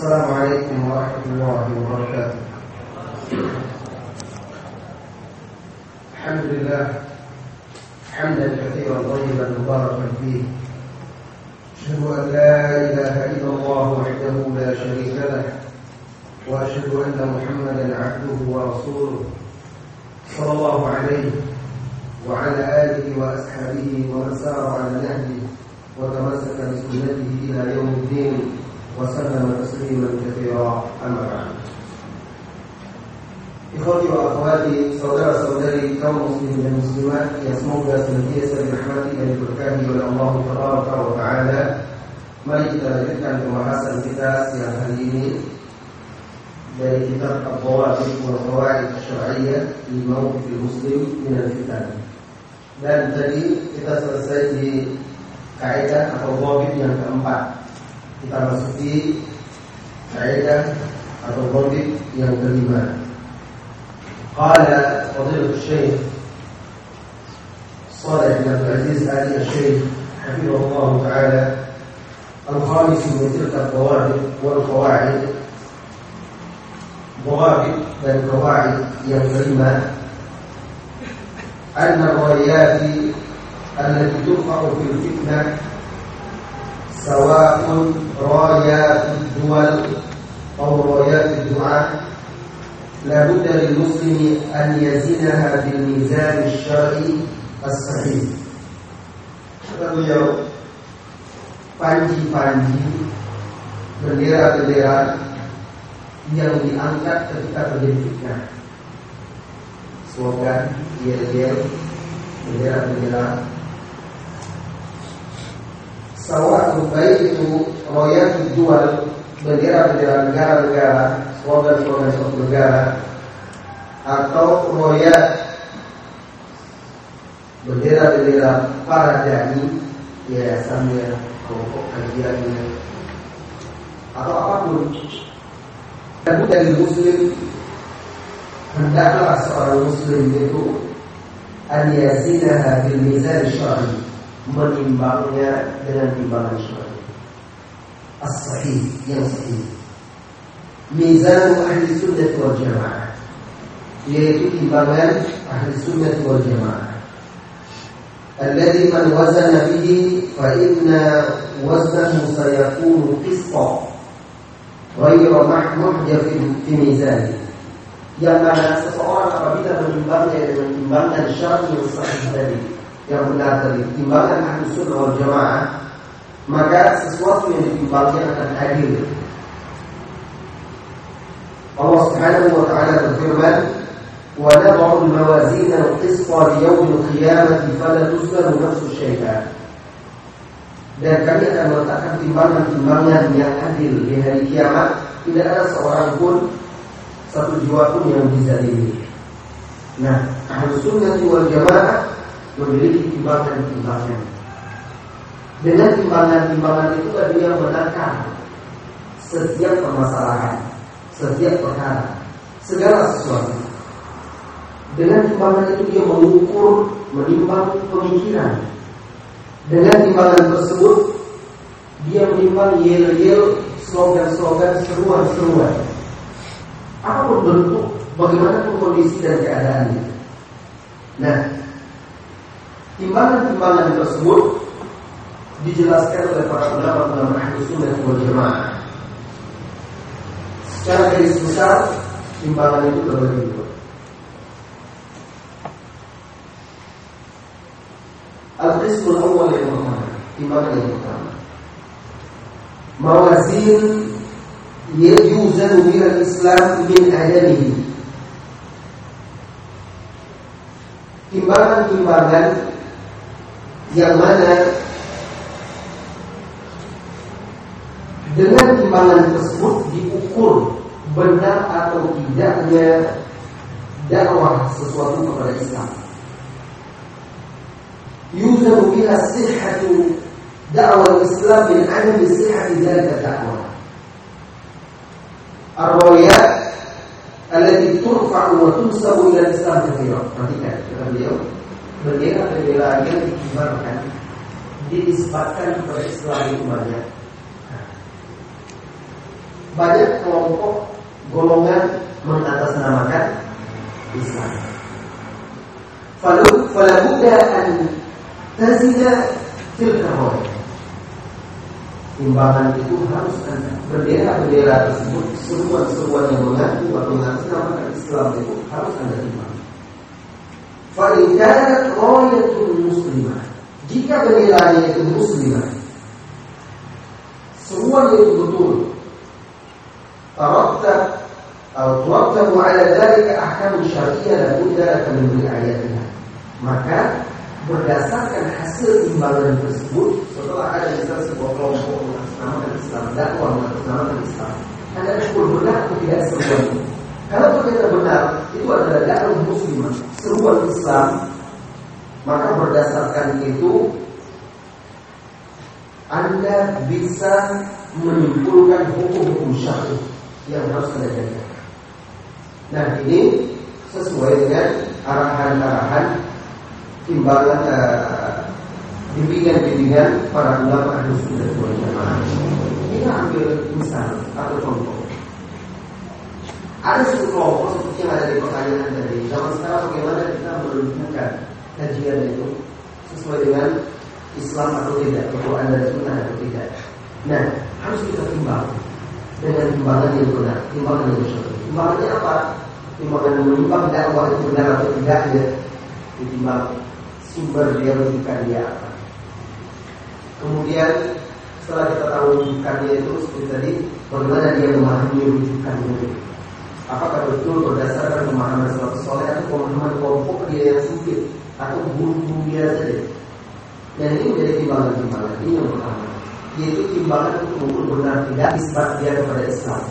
السلام عليكم ورحمة الله وبركاته. الحمد لله حمدا كثيرا طيبا مباركا فيه. أشهد أن لا إله إلا الله وحده لا شريك له وأشهد أن محمدا عبده ورسوله صلى الله عليه وعلى آله وأصحابه ومن سار على نهجه وتمسك بسنته إلى يوم الدين. وسلم تسليما كثيرا أما بعد Ikhwati wa akhwati, saudara-saudari kaum muslimin dan muslimat yang semoga senantiasa dirahmati dan diberkahi oleh Allah Taala wa Taala. Mari kita lanjutkan pembahasan kita siang hari ini dari kitab Al-Qawaid wa Qawaid Syar'iyyah li Mawqif Muslim min al-Fitan. Dan tadi kita selesai di kaidah atau bobit yang keempat. kita masuki kaidah atau topik yang kelima. Qala fadilah Syekh Saleh bin Abdul Aziz Ali Syekh hafizahullah taala al-khamis min al-qawaid wal qawaid والقواعد dan qawaid yang kelima أن الرايات التي تقع في الفتنة سواء رايات الدول أو رايات الدعاء لا بد للمسلم أن يزنها بالميزان الشرعي الصحيح kata beliau panji-panji bendera-bendera yang diangkat ketika terjadi fitnah slogan yel-yel bendera-bendera sawah baik itu royal jual bendera-bendera negara-negara slogan-slogan suatu negara atau royal bendera-bendera para dai yayasannya kelompok kajiannya atau apa pun. Dan dari muslim hendaklah seorang muslim itu an yazinaha bil mizan syar'i menimbangnya dengan timbangan syar'i as-sahih yang sahih mizan ahli sunnah wal jamaah yaitu timbangan ahli sunnah wal jamaah الذي من وزن به فإن وزنه سيكون قسطا غير محجب في ميزانه yang mana seseorang apabila menimbangnya dengan timbangan syar'i yang sahih tadi yang benar dari timbangan ahli sunnah wal jamaah maka sesuatu yang ditimbangnya akan adil. Allah Subhanahu wa taala berfirman wa nad'u al-mawazin al-qisṭa li yawm al-qiyamati dan kami akan meletakkan timbangan-timbangan yang adil di hari kiamat. Tidak ada seorang pun satu jiwa pun yang bisa diri. Nah, ahli sunnah wal jamaah memiliki timbangan-timbangan. Dengan timbangan-timbangan itu dia menakar setiap permasalahan, setiap perkara, segala sesuatu. Dengan timbangan itu dia mengukur, menimbang pemikiran. Dengan timbangan tersebut dia menimbang yel-yel, slogan-slogan, seruan-seruan. Apa pun bentuk, bagaimanapun kondisi dan keadaannya. Nah, timbangan-timbangan tersebut dijelaskan oleh para ulama dalam ahli sunnah wal jamaah. Secara garis besar, timbangan itu terbagi dua. Al-Qismul awal yang pertama Timbangan yang pertama Mawazin Yujuzan minal Islam min adamihi Timbangan-timbangan yang mana dengan timbangan tersebut diukur benar atau tidaknya dakwah sesuatu kepada Islam. Yuzanu biha sihhatu dakwah Islam min adami sihhati dzalika da'wah. Ar-rawiyat allati turfa'u wa tunsabu ila Islam kathira. Perhatikan kata beliau bendera bendera yang dikibarkan dinisbatkan kepada Islam itu banyak banyak kelompok golongan mengatasnamakan Islam. Falu falabuda an tazida fil Timbangan itu harus ada bendera-bendera tersebut seruan-seruan yang mengaku atau mengatasnamakan Islam itu harus ada timbangan. Fa'inkanat royatul muslimah. Jika benderanya itu muslimah Seruan itu betul. Tarakta Atau tuwaktabu ala dhalika ahkam syariah dan udara min ayatnya. Maka berdasarkan hasil timbangan tersebut setelah ada misalnya sebuah kelompok mengatasnamakan Islam dakwah mengatasnamakan Islam anda syukur benar atau tidak seruan kalau ternyata benar itu adalah dakwah muslimah seruan Islam maka berdasarkan itu anda bisa menyimpulkan hukum-hukum syar'i yang harus anda. Nah ini sesuai dengan arahan-arahan timbangan uh, bimbingan-bimbingan para ulama ahli sunnah wal jamaah. Ini ambil misal atau contoh. Ada suatu kelompok seperti yang ada di pertanyaan dari zaman sekarang bagaimana kita menunjukkan kajian itu sesuai dengan Islam atau tidak, Quran dan Sunnah atau tidak. Nah, harus kita timbang dengan timbangan yang benar, timbangan yang benar. Timbangannya apa? Timbangan menimbang dakwah itu benar atau tidak ya. Ditimbang sumber dia rujukan dia apa. Kemudian setelah kita tahu rujukannya itu seperti tadi, bagaimana dia memahami rujukannya itu. Apakah betul berdasarkan pemahaman salaf soleh atau pemahaman kelompok dia yang sempit atau guru-guru dia saja? Dan ini menjadi timbangan-timbangan ini yang pertama, yaitu timbangan untuk mengukur benar tidak isbat dia kepada Islam.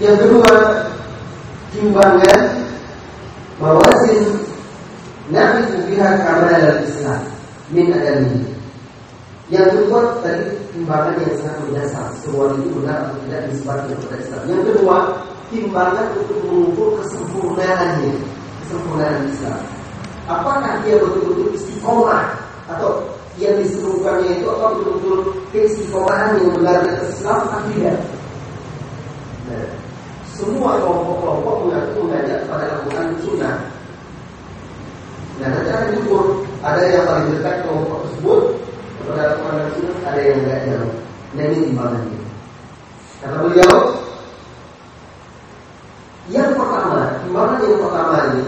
Yang kedua, timbangan mawazin Nabi biha kamal Islam min adami. Yang kedua tadi timbangan yang sangat mendasar Seruan itu benar atau tidak disebabkan kepada Islam Yang kedua timbangan untuk mengukur kesempurnaannya. Kesempurnaan Islam Apakah dia betul-betul istiqomah? Atau yang diserukannya itu apa betul-betul keistiqomahan yang benar di Islam atau tidak? Nah, Semua kelompok-kelompok mengaku mengajak pada Al-Quran Sunnah. Nah nanti akan diukur Ada yang paling dekat kelompok tersebut Kepada dan Sunnah Ada yang enggak jauh Nah ini timbangannya Kata beliau Yang pertama Timbangan yang pertama ini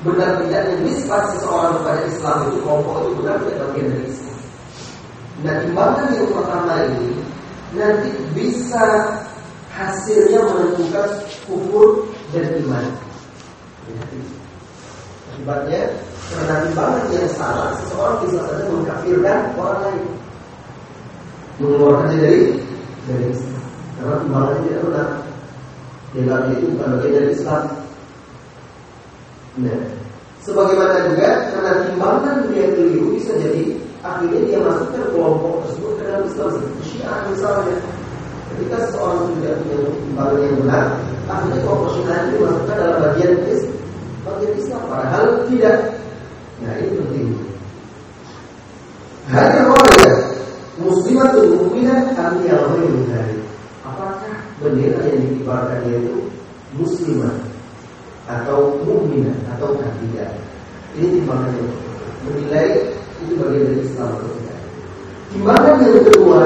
Benar tidaknya nisbat seseorang kepada Islam itu Kelompok itu benar tidak bagian dari Islam Nah timbangan yang pertama ini Nanti bisa Hasilnya menentukan Kufur dan iman Akibatnya karena timbangan yang salah. Seseorang bisa saja mengkafirkan orang lain. Mengeluarkannya dari dari Islam. Karena timbangannya tidak benar. Dianggap itu bukan bagian dari Islam. Nah Sebagaimana juga karena timbangan dia keliru bisa jadi akhirnya dia masukkan kelompok tersebut ke dalam Islam. Seperti Syiah misalnya. Ketika seseorang tidak punya timbangan yang benar, akhirnya kelompok Syiah itu dimasukkan dalam bagian Islam padahal tidak. Nah ini penting. Hadis ya muslimatul mukminah am ghairu dari Apakah bendera yang dikibarkan itu muslimah atau mukminah atau tidak? Ini timbangan yang menilai itu bagian dari Islam atau tidak. Timbangan yang kedua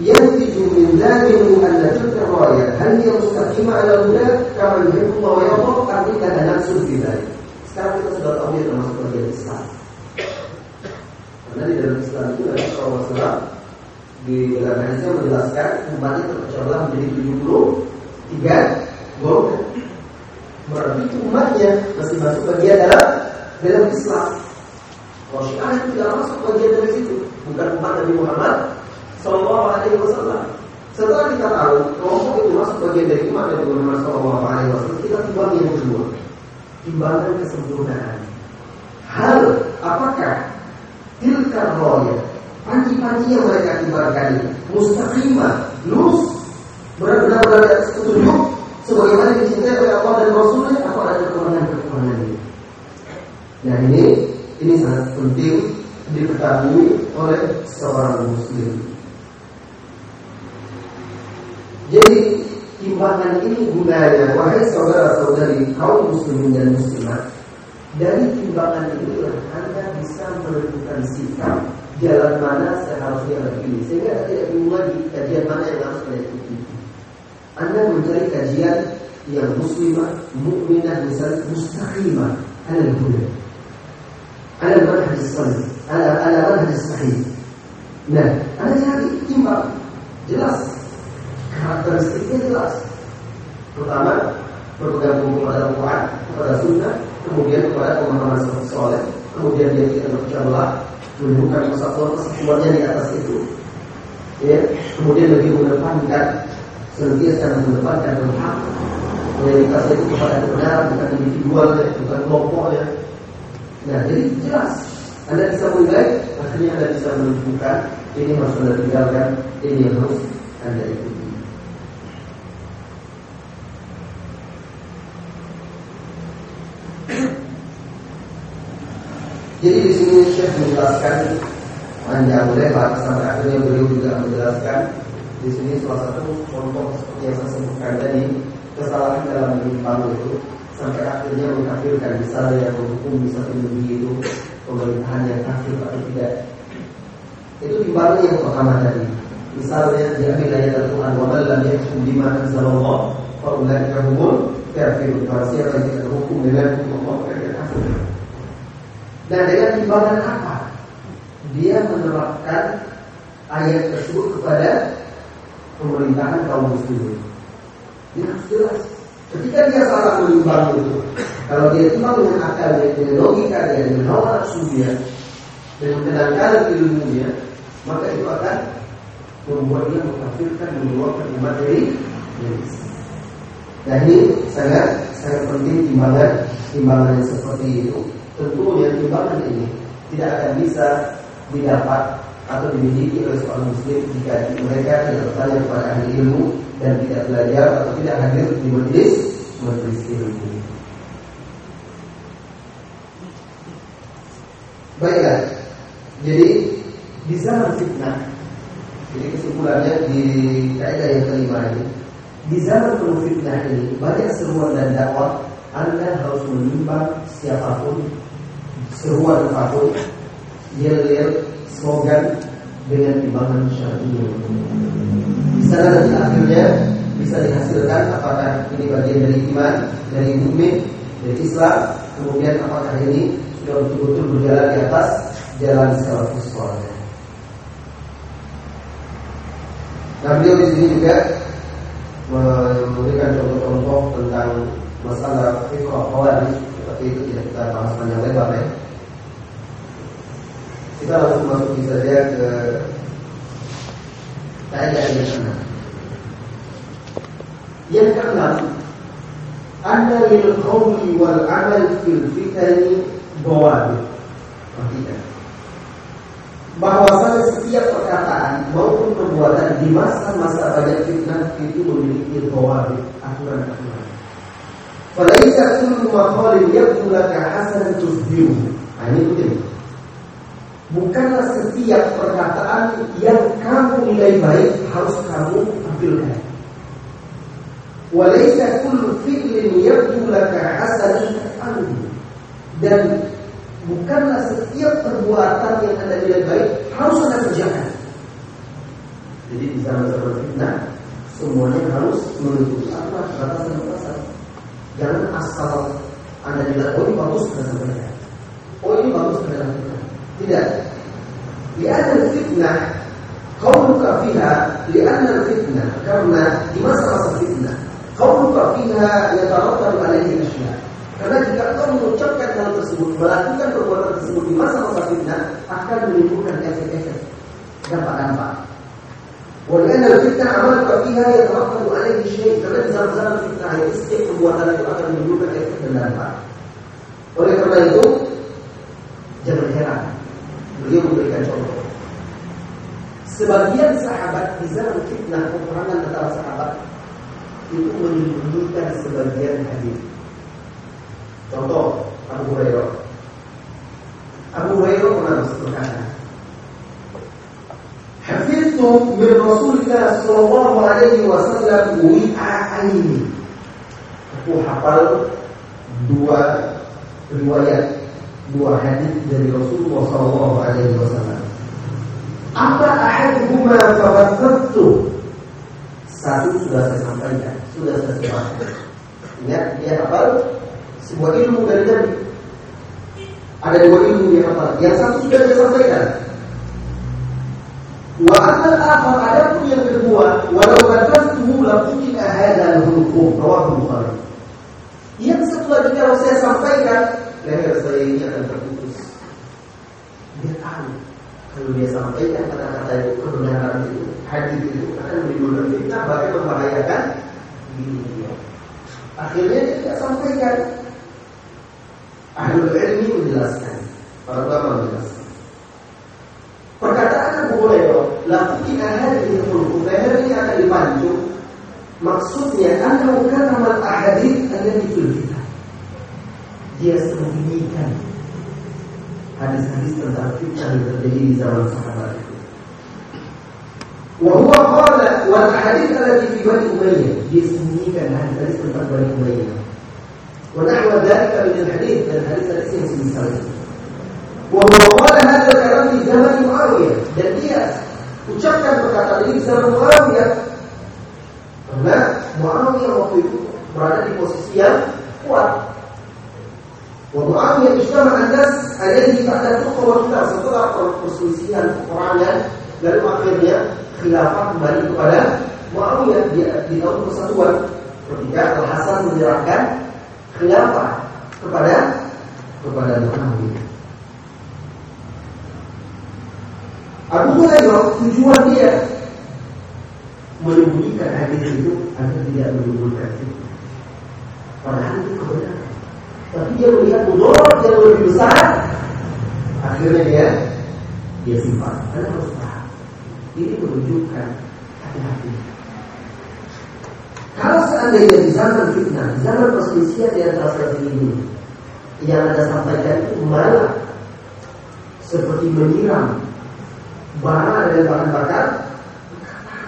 ينتج من ذلك أن تلك الراية هل هي مستقيمة على الهدى كما يحب الله ويرضى أم إنها نفس في ذلك sekarang kita sudah tahu dia termasuk bagian Islam. Karena di dalam Islam itu Nabi SAW di dalam hadisnya menjelaskan umatnya terpecah belah menjadi 73 golongan. Berarti umatnya masih masuk bagian dalam dalam Islam. Kalau Syiah itu tidak masuk bagian dari situ bukan umat Nabi Muhammad Sallallahu Alaihi Wasallam. Setelah kita tahu kelompok itu masuk bagian dari umat Nabi Muhammad Sallallahu Alaihi Wasallam, kita timbang yang kedua, timbangan kesempurnaan. Hal apakah tilka roya panji-panji yang mereka timbangkan ini mustaqimah, lurus, benar-benar berada petunjuk sebagaimana dicintai oleh Allah dan Rasulnya atau ada kekurangan-kekurangan ini. Nah ini ini sangat penting diketahui oleh seorang muslim. Jadi timbangan ini gunanya wahai saudara-saudari kaum muslimin dan muslimat dari timbangan inilah anda bisa menentukan sikap jalan mana seharusnya anda pilih sehingga tidak bingung lagi kajian mana yang harus anda ikuti anda mencari kajian yang muslimah, mukminah, misalnya mustaqimah, ada huda. Ada manhaj salih, ada ada manhaj sahih. Nah, anda cari timbang jelas karakteristiknya jelas. Pertama, berpegang teguh kepada Al-Quran, kepada Sunnah, kemudian kepada pemahaman soleh, kemudian dia tidak berjamaah, menunjukkan kesatuan kesatuannya di atas itu. Ya, kemudian lebih mengedepankan senantiasa mengedepankan hak loyalitas itu kepada kebenaran bukan individualnya, bukan kelompoknya. Nah, jadi jelas Anda bisa menilai, akhirnya Anda bisa menunjukkan ini harus Anda tinggalkan, ini harus Anda ikuti. Jadi di sini Syekh menjelaskan panjang lebar sampai akhirnya beliau juga menjelaskan di sini salah satu contoh seperti yang saya sebutkan tadi kesalahan dalam menyimpang itu sampai akhirnya mengkafirkan misalnya yang menghukum bisa tinggi itu pemerintahan yang kafir atau tidak. Itu timbangan yang pertama tadi. Misalnya diambil ayat Al-Quran wa man lam yahkum bima anzalallah fa ulaika humul kafirun. Barang siapa yang tidak berhukum dengan hukum Allah kafir dan dengan timbangan apa dia menerapkan ayat tersebut kepada pemerintahan kaum muslimin dia harus jelas. Ketika dia salah menimbang itu, kalau dia timbang dengan akalnya, dengan logika dia, dengan hawa nafsu dia, dengan ilmunya, maka itu akan membuat dia mengkafirkan, mengeluarkan umat dari. Nah ini sangat sangat penting timbangan timbangan seperti itu. Tentunya timbangan ini tidak akan bisa didapat atau dimiliki oleh seorang muslim jika mereka tidak bertanya kepada ahli ilmu dan tidak belajar atau tidak hadir di majelis majelis ilmu. Baiklah. Jadi di zaman fitnah jadi kesimpulannya di kaidah yang kelima ini di zaman penuh fitnah ini banyak seruan dan dakwah anda harus menimbang siapa pun seruan apa pun yel-yel slogan dengan timbangan syar'i. Di sana nanti akhirnya bisa dihasilkan apakah ini bagian dari iman, dari mukmin, dari Islam, kemudian apakah ini sudah betul-betul berjalan di atas jalan salafus saleh. Nah beliau di sini juga memberikan contoh-contoh tentang masalah khawarij seperti itu tidak kita bahas panjang lebar ya. Kita langsung masuk saja ke kaidah yang keenam. Yang keenam, anna lil qawli wal amal fil fitani bawabi. Perhatikan. Bahwasanya setiap perkataan maupun perbuatan di masa-masa banyak fitnah itu memiliki bawabi, aturan-aturan. Falaisa kullu maqalin yakun laka hasanan tusbihu. Nah, ini penting. Bukanlah setiap perkataan yang kamu nilai baik harus kamu ambilkan. Walaysa kullu fi'lin yabdu laka hasanan Dan bukanlah setiap perbuatan yang Anda nilai baik harus Anda kerjakan. Jadi di zaman-zaman fitnah semuanya harus menuju apa batasan-batasan. Jangan asal Anda nilai oh ini bagus sampaikan. Oh ini bagus lakukan. Tidak. Lihat fitnah Qauluka fiha Lianna fitnah Karena di masa-masa fitnah Qauluka fiha Yatarattabu alaihi asya Karena jika kau mengucapkan hal tersebut Melakukan perbuatan tersebut di masa-masa fitnah Akan menimbulkan efek-efek Dampak-dampak. Walianna fitnah amaluka fiha Yatarattabu alaihi syait Karena di zaman-zaman fitnah Yang setiap perbuatan itu akan menimbulkan efek dan dampak. Oleh karena itu Jangan heran Beliau memberikan contoh. Sebagian sahabat di zaman fitnah peperangan antara sahabat itu menyembunyikan sebagian hadis. Contoh Abu Hurairah. Abu Hurairah pernah berkata, Hafiz itu min Rasulillah sallallahu alaihi wasallam wi'aini. Aku hafal dua riwayat dua hadis dari Rasulullah sallallahu alaihi wasallam. Apa ahaduhuma fawassatu? Satu sudah saya sampaikan, sudah saya sampaikan. Ingat dia hafal sebuah ilmu dari Nabi. Ada dua ilmu yang hafal. Yang satu sudah saya sampaikan, Wa amal akhar ada pun yang kedua, walau katastuhu la kutika hadha al-hukum rawahu Bukhari. Yang satu lagi kalau saya sampaikan, leher saya ini akan terputus. Dia tahu kalau dia sampaikan kata-kata itu kebenaran itu, hadis itu akan menimbulkan fitnah bahkan membahayakan dia. Akhirnya dia tidak sampaikan. Ahlul ilmi menjelaskan, para ulama menjelaskan. Perkataan Abu Hurairah, "Lakin hadhihi al-khuluq ini akan dipancu Maksudnya anda bukan amal ahadith ada di kita. Dia sembunyikan hadis-hadis tentang fitnah yang terjadi di zaman sahabat itu. Wahyu qala wal hadis allati fi Bani Umayyah dia sembunyikan hadis-hadis tentang Bani Umayyah. Wa nahwa dzalika min al-hadis dan hadis-hadis yang semisal itu. Wahwala hadal kalam di zaman Muawiyah dan dia ucapkan perkataan ini di zaman Muawiyah karena Muawiyah waktu itu berada di posisi yang kuat. Wa Muawiyah ijtama an-nas alaihi ba'da tuqwa setelah perselisihan peperangan lalu akhirnya khilafah kembali kepada Muawiyah di, di tahun persatuan ketika Al Hasan menyerahkan khilafah kepada kepada Muawiyah. Abu Hurairah tujuan dia menyembunyikan hadis itu agar tidak menimbulkan fitnah. Padahal itu kebenaran. Tapi dia melihat mudarat yang lebih besar, akhirnya dia dia simpan. Karena harus. Ini menunjukkan hati-hati. Kalau seandainya di zaman fitnah, di zaman perselisihan di antara satu ini, yang ada sampaikan itu malah seperti menyiram bara dengan bahan bakar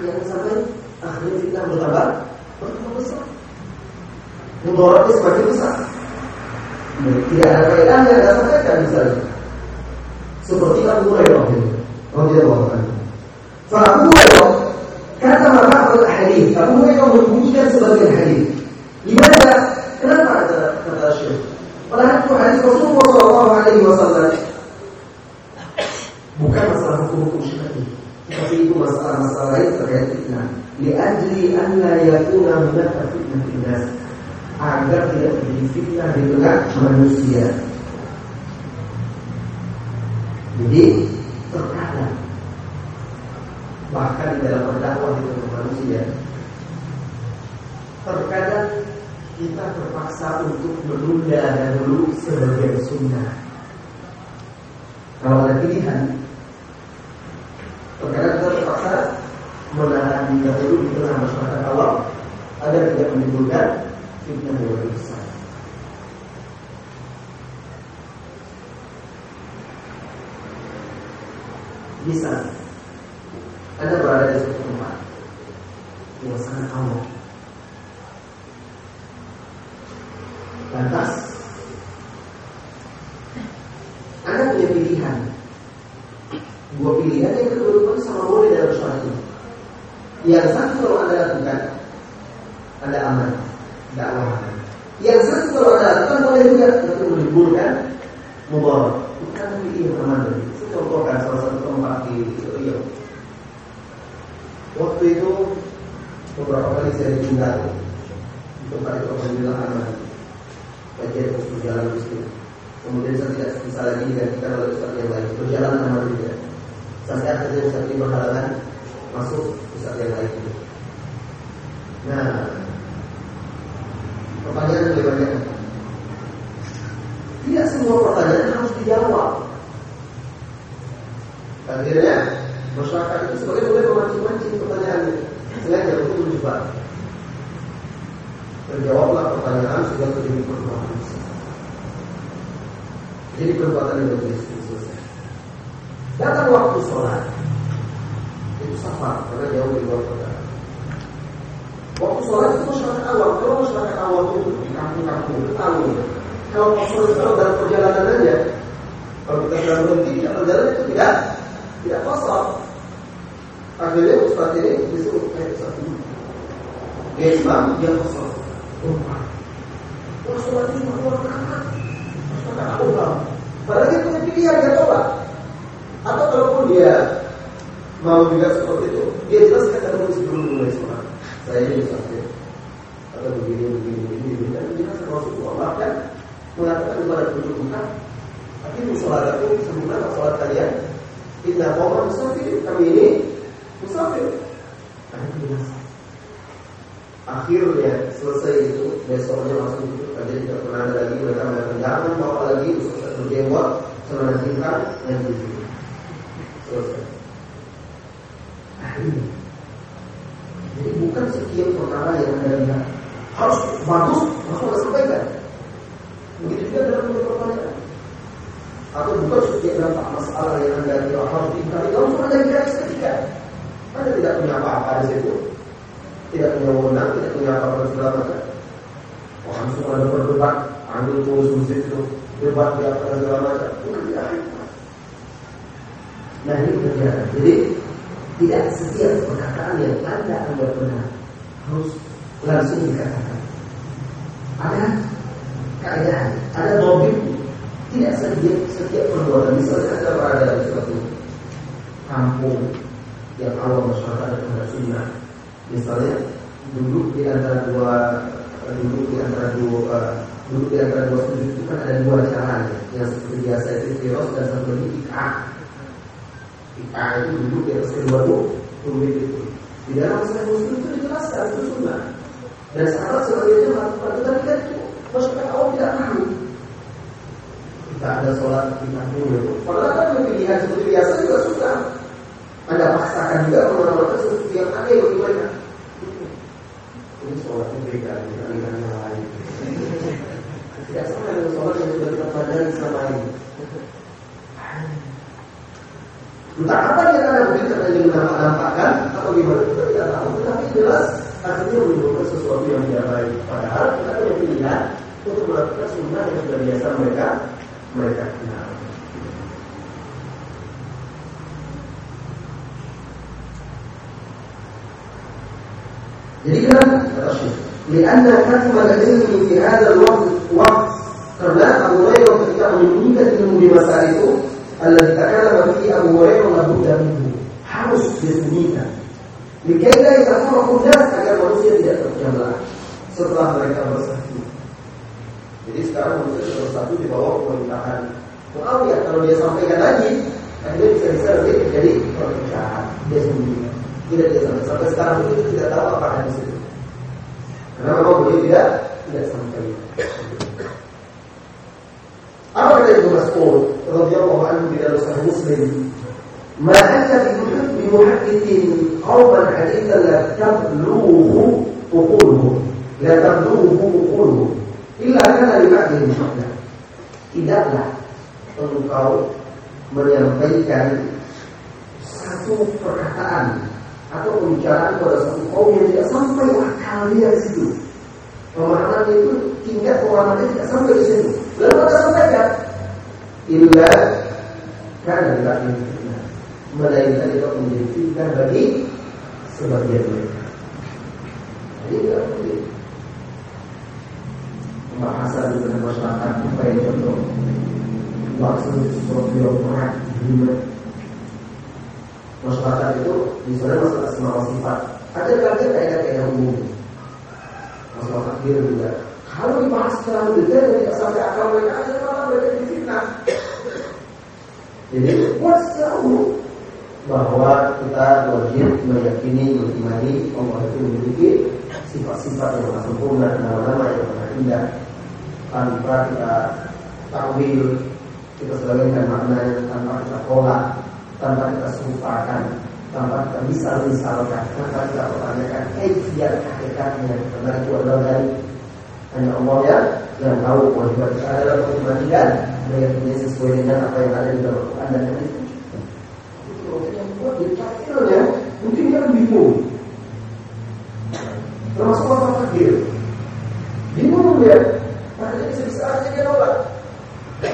yang sampai akhirnya kita bertambah bertambah besar mudaratnya semakin besar tidak ada faedahnya tidak sampaikan misalnya seperti Abu Hurairah radhiyallahu anhu Fa Abu Hurairah kata al hadis Abu Hurairah menyebutkan sebagian hadis Gimana? Kenapa kata kata Syekh? Padahal itu hadis Rasulullah Shallallahu Alaihi Wasallam bukan masalah hukum-hukum syar'i tapi itu masalah-masalah lain terkait fitnah liajli an la yakuna hunaka fitnah nas agar tidak terjadi fitnah di tengah manusia. Jadi terkadang bahkan di dalam berdakwah di tengah manusia terkadang kita terpaksa untuk menunda dahulu sebagian sunnah. Kalau ada pilihan Terkadang kita terpaksa menahan di dahulu di tengah masyarakat awam agar tidak menimbulkan fitnah yang lebih besar. Bisa Anda perkara yang lihat harus bagus langsung anda sampaikan. Begitu juga dalam pertanyaan. Atau bukan setiap dampak masalah yang anda lihat harus dikali langsung anda tidak seketika. Anda tidak punya apa-apa di situ, tidak punya wewenang, tidak punya apa-apa segala macam. Oh, langsung ada berdebat, ambil tulis musik itu, debat di apa segala macam. Bukan tidak Nah ini terjadi. Jadi menyampaikan satu perkataan atau pembicaraan pada satu kaum yang tidak sampai akalnya di situ. Pemahaman itu tingkat pemahamannya tidak sampai di situ. Lalu kita sampaikan illa karena tidak fitnah. Melainkan itu menjadi fitnah bagi sebagian mereka. Jadi tidak mungkin pembahasan di masyarakat apa yang contoh maksud sesuatu yang berat gimana masyarakat itu misalnya masalah semua sifat. Ada kalian kayak kayak umum. Masalah takdir juga kalau dibahas terlalu detail tidak sampai akal mereka ada malah mereka difitnah. Jadi buat tahu bahwa kita wajib meyakini, mengimani Allah itu memiliki sifat-sifat yang sempurna, nama-nama yang sangat indah, tanpa kita takwil, kita sebagian makna tanpa kita tolak, tanpa kita serupakan, tanpa kita bisa misalkan, tanpa kita pertanyakan, eh biar hakikatnya, karena itu adalah dari hanya Allah ya yang tahu kewajiban kita adalah kita meyakini sesuai dengan apa yang ada di dalam Quran dan hadis. Itu yang buat jadi kafirnya mungkin bingung. Termasuk orang takdir. Bingung dia. Makanya bisa-bisa aja dia nolak. Dan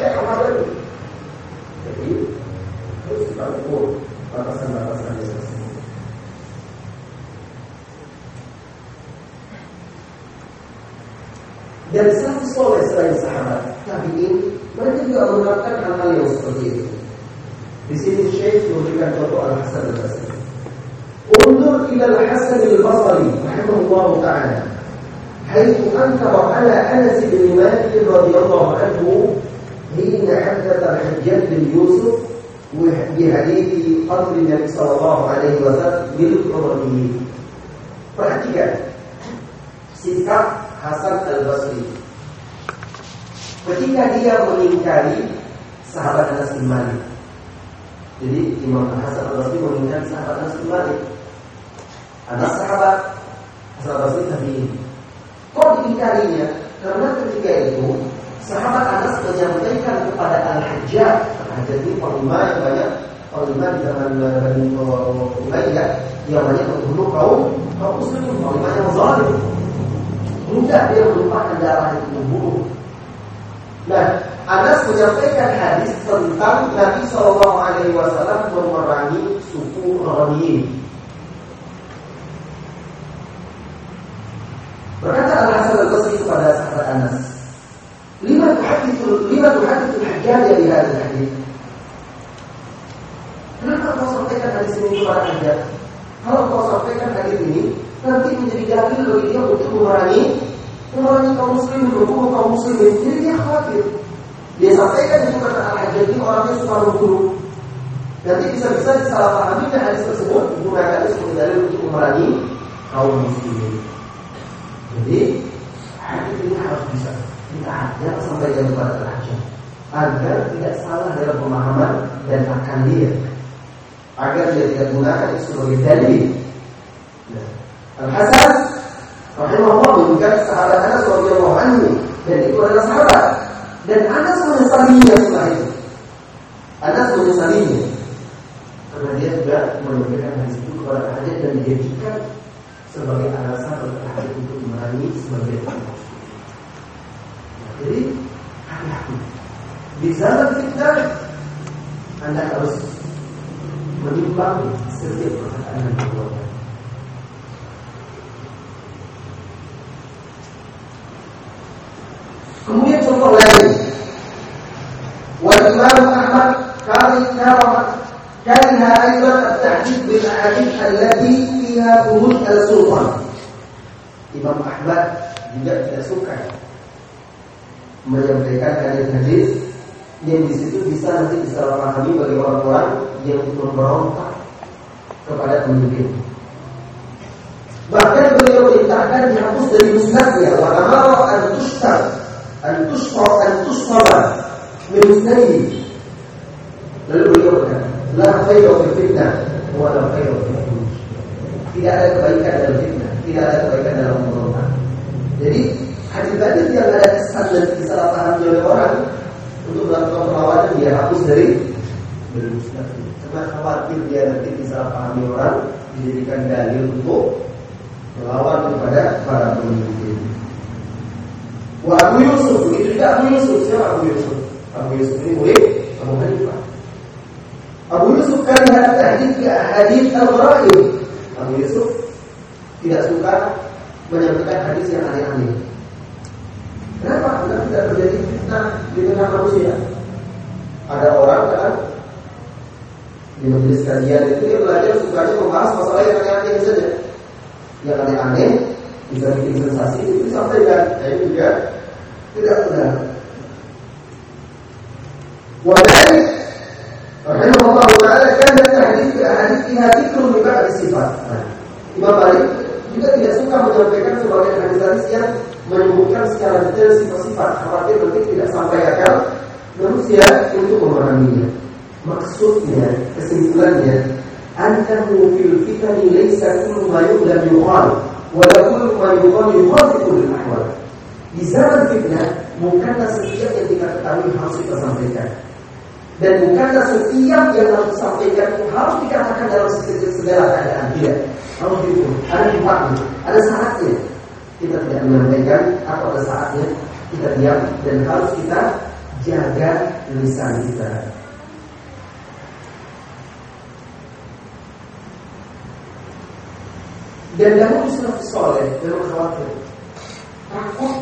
satu soleh selain sahabat tabiin, mereka juga menerapkan hal-hal yang seperti itu. Di sini Syekh memberikan contoh Al Hasan al Basri. Undur ila Al Hasan al Basri, rahimahullah taala. حيث أنكر على أنس بن مالك رضي الله عنه حين حدث الحجاج بن يوسف بحديث قتل النبي صلى الله عليه وسلم بالقرآن. Perhatikan sikap Hasan al-Basri ketika dia mengingkari sahabat Anas bin Malik. Jadi Imam Hasan al-Basri mengingkari sahabat Anas bin Malik. Ada sahabat Hasan al-Basri tadi. Kok diingkarinya? Karena ketika itu sahabat Anas menyampaikan kepada Al-Hajjaj, Al-Hajjaj ini panglima yang banyak panglima di zaman Bani Umayyah yang banyak membunuh kaum kaum muslimin, panglima yang zalim. Mudah dia melupakan darah itu membunuh. Nah, Anas menyampaikan hadis tentang Nabi Shallallahu Alaihi Wasallam memerangi suku Raniyin. Berkata Al Hasan al Basri kepada sahabat Anas, tuhadithu lima tuhadithu hajjah di hadis hadis. Kenapa kau sampaikan hadis ini kepada hajjah? Kalau kau sampaikan hadis ini, nanti menjadi dalil bagi dia untuk memerangi memerangi kaum muslimin, membunuh kaum muslimin. Jadi dia khawatir. Dia sampaikan itu kata al-hajjaj ini orangnya suka membunuh. Nanti bisa-bisa disalahpahami hadis tersebut digunakan sebagai dalil untuk memerangi kaum muslimin. Jadi hadis ini harus bisa ajak sampai yang kepada al-hajjaj agar tidak salah dalam pemahaman dan akan dia. Agar dia tidak gunakan itu sebagai dalil. Nah, Al-Hasan rahimahullah menunjukkan sahabat Anas radhiyallahu anhu dan itu adalah sahabat. Dan Anas menyesalinya setelah itu. Anas menyesalinya. Karena dia juga menunjukkan hadis itu kepada hajat dan dijadikan sebagai alasan untuk untuk memerangi sebagai nah, Jadi hati-hati di zaman fitnah anda harus menimbang setiap perkataan yang dikeluarkan. Kemudian contoh lain. Wal Imam Ahmad kali karamat aidan at-tahdid bil ahadith allati fiha uhud al-sultan. Imam Ahmad juga tidak suka menyampaikan hadis-hadis yang di situ bisa nanti disalahpahami bagi orang-orang yang memberontak kepada pemimpin. Bahkan beliau perintahkan dihapus dari musnadnya wa amara an tustar an. Lalu beliau berkata, la khairu fil fitnah wa la khairu fil Tidak ada kebaikan dalam fitnah, tidak ada kebaikan dalam memberontak. Jadi hadis tadi yang ada kesan dan disalahpahami oleh orang untuk melakukan perlawanan dia hapus dari dari. Karena khawatir dia nanti disalahpahami orang dijadikan dalil untuk melawan kepada para pemimpin. Wa Abu Yusuf, begitu juga Abu Yusuf, siapa Abu Yusuf? Abu Yusuf ini murid Abu Hanifah. Abu Yusuf kan hadis ke hadis al-Gharaib. Abu Yusuf tidak suka menyampaikan hadis yang aneh-aneh. Kenapa? Karena tidak terjadi fitnah di tengah manusia. Ada orang kan di majelis kajian itu dia belajar sukanya membahas masalah yang aneh-aneh saja. Yang aneh-aneh bisa bikin sensasi itu disampaikan. Saya juga tidak benar. Wadai Rahimahullah Ta'ala kan dan hadis hadis fiha dzikrun min ba'd sifat. Nah, Imam Malik juga tidak suka menyampaikan sebagian hadis-hadis yang menyebutkan secara detail sifat-sifat khawatir nanti tidak sampai akal manusia untuk memahaminya. Maksudnya, kesimpulannya, annahu fil fitani laysa kullu ma yuqlam yuqal wa la kullu ma yuqal yuqadiku lil ahwal. Di zaman fitnah bukanlah setiap yang kita ketahui harus kita sampaikan. Dan bukanlah setiap yang harus disampaikan harus dikatakan dalam segala keadaan. Tidak. Harus diukur. Ada tempatnya. Ada saatnya. Kita tidak menyampaikan atau ada saatnya kita diam dan harus kita jaga lisan kita. Dan dahulu salafus soleh memang khawatir takut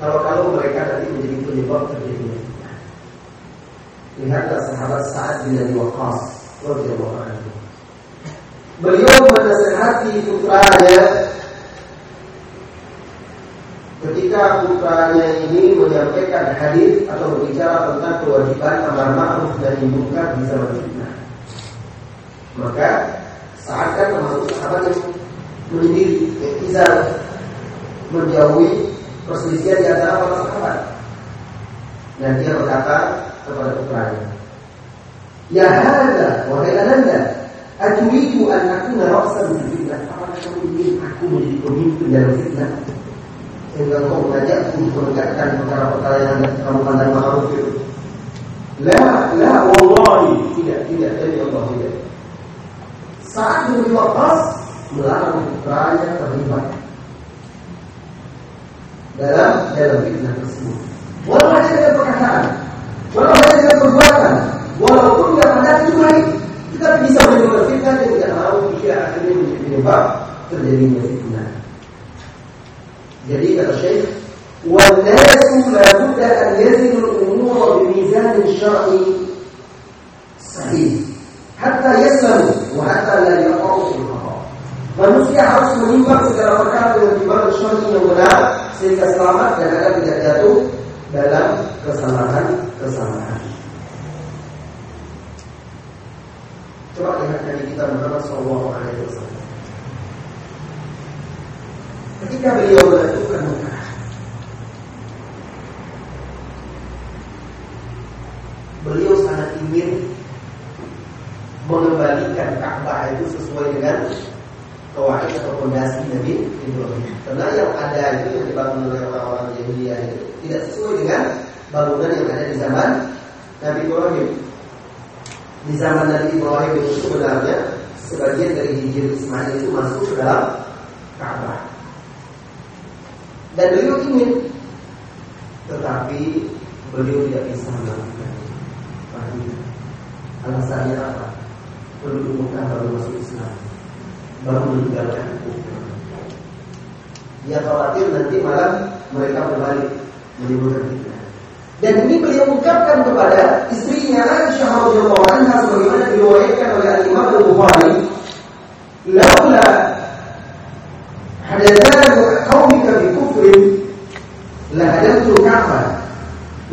kalau kalau mereka nanti menjadi penyebab terjadinya Lihatlah sahabat Sa'ad bin Abi Waqqas radhiyallahu anhu. Beliau menasehati putranya ketika putranya ini menyampaikan hadis atau berbicara tentang kewajiban amar ma'ruf dan munkar di zaman fitnah. Maka saat kan termasuk sahabat yang menyendiri, menjauhi perselisihan di antara para sahabat. Dan dia berkata kepada putranya, Ya hada, wahai ananda, Aturidu an ra'san di fitnah. Apakah kamu ingin aku menjadi pemimpin dalam fitnah? Sehingga kau mengajakku untuk menegakkan perkara-perkara yang kamu pandang ma'ruf itu. La, la, wallahi. Tidak, tidak, dari Allah tidak. Saat Nabi Waqqas melarang putranya terlibat dalam dalam fitnah tersebut. Walau hanya dengan perkataan, walau hanya dengan perbuatan, walaupun tidak pada itu baik, tetapi bisa menimbulkan fitnah yang tidak tahu dia akhirnya menjadi penyebab terjadinya fitnah. جديد شيخ. والناس لا بد أن يزنوا الأمور بميزان الشرع الصحيح. حتى يسلموا وحتى لا يقعوا في الخطا فنصيحه رسول الله صلى الله عليه وسلم من الجبال الشرعي ولا سيدنا سلامات كان لم يجاتوا dalam kesalahan kesalahan. Coba lihat dari kita Muhammad Sallallahu Alaihi Wasallam. Ketika beliau menentukan Mekah, beliau sangat ingin mengembalikan Ka'bah itu sesuai dengan kawaid atau fondasi Nabi Ibrahim. Karena yang ada itu yang dibangun oleh orang-orang Yahudi itu tidak sesuai dengan bangunan yang ada di zaman Nabi Ibrahim. Di zaman Nabi Ibrahim itu sebenarnya sebagian dari hijir Ismail itu masuk ke dalam Ka'bah. Dan beliau ingin, tetapi beliau tidak bisa melakukan. Alasannya apa? Penduduk Mekah baru masuk Islam baru meninggalkan kufur. Dia khawatir nanti malam mereka berbalik menimbulkan fitnah. Dan ini beliau ungkapkan kepada istrinya Aisyah radhiyallahu anha sebagaimana diriwayatkan oleh Imam Al-Bukhari, "Laula hadatsana qaumika bi kufrin la hadamtu Ka'bah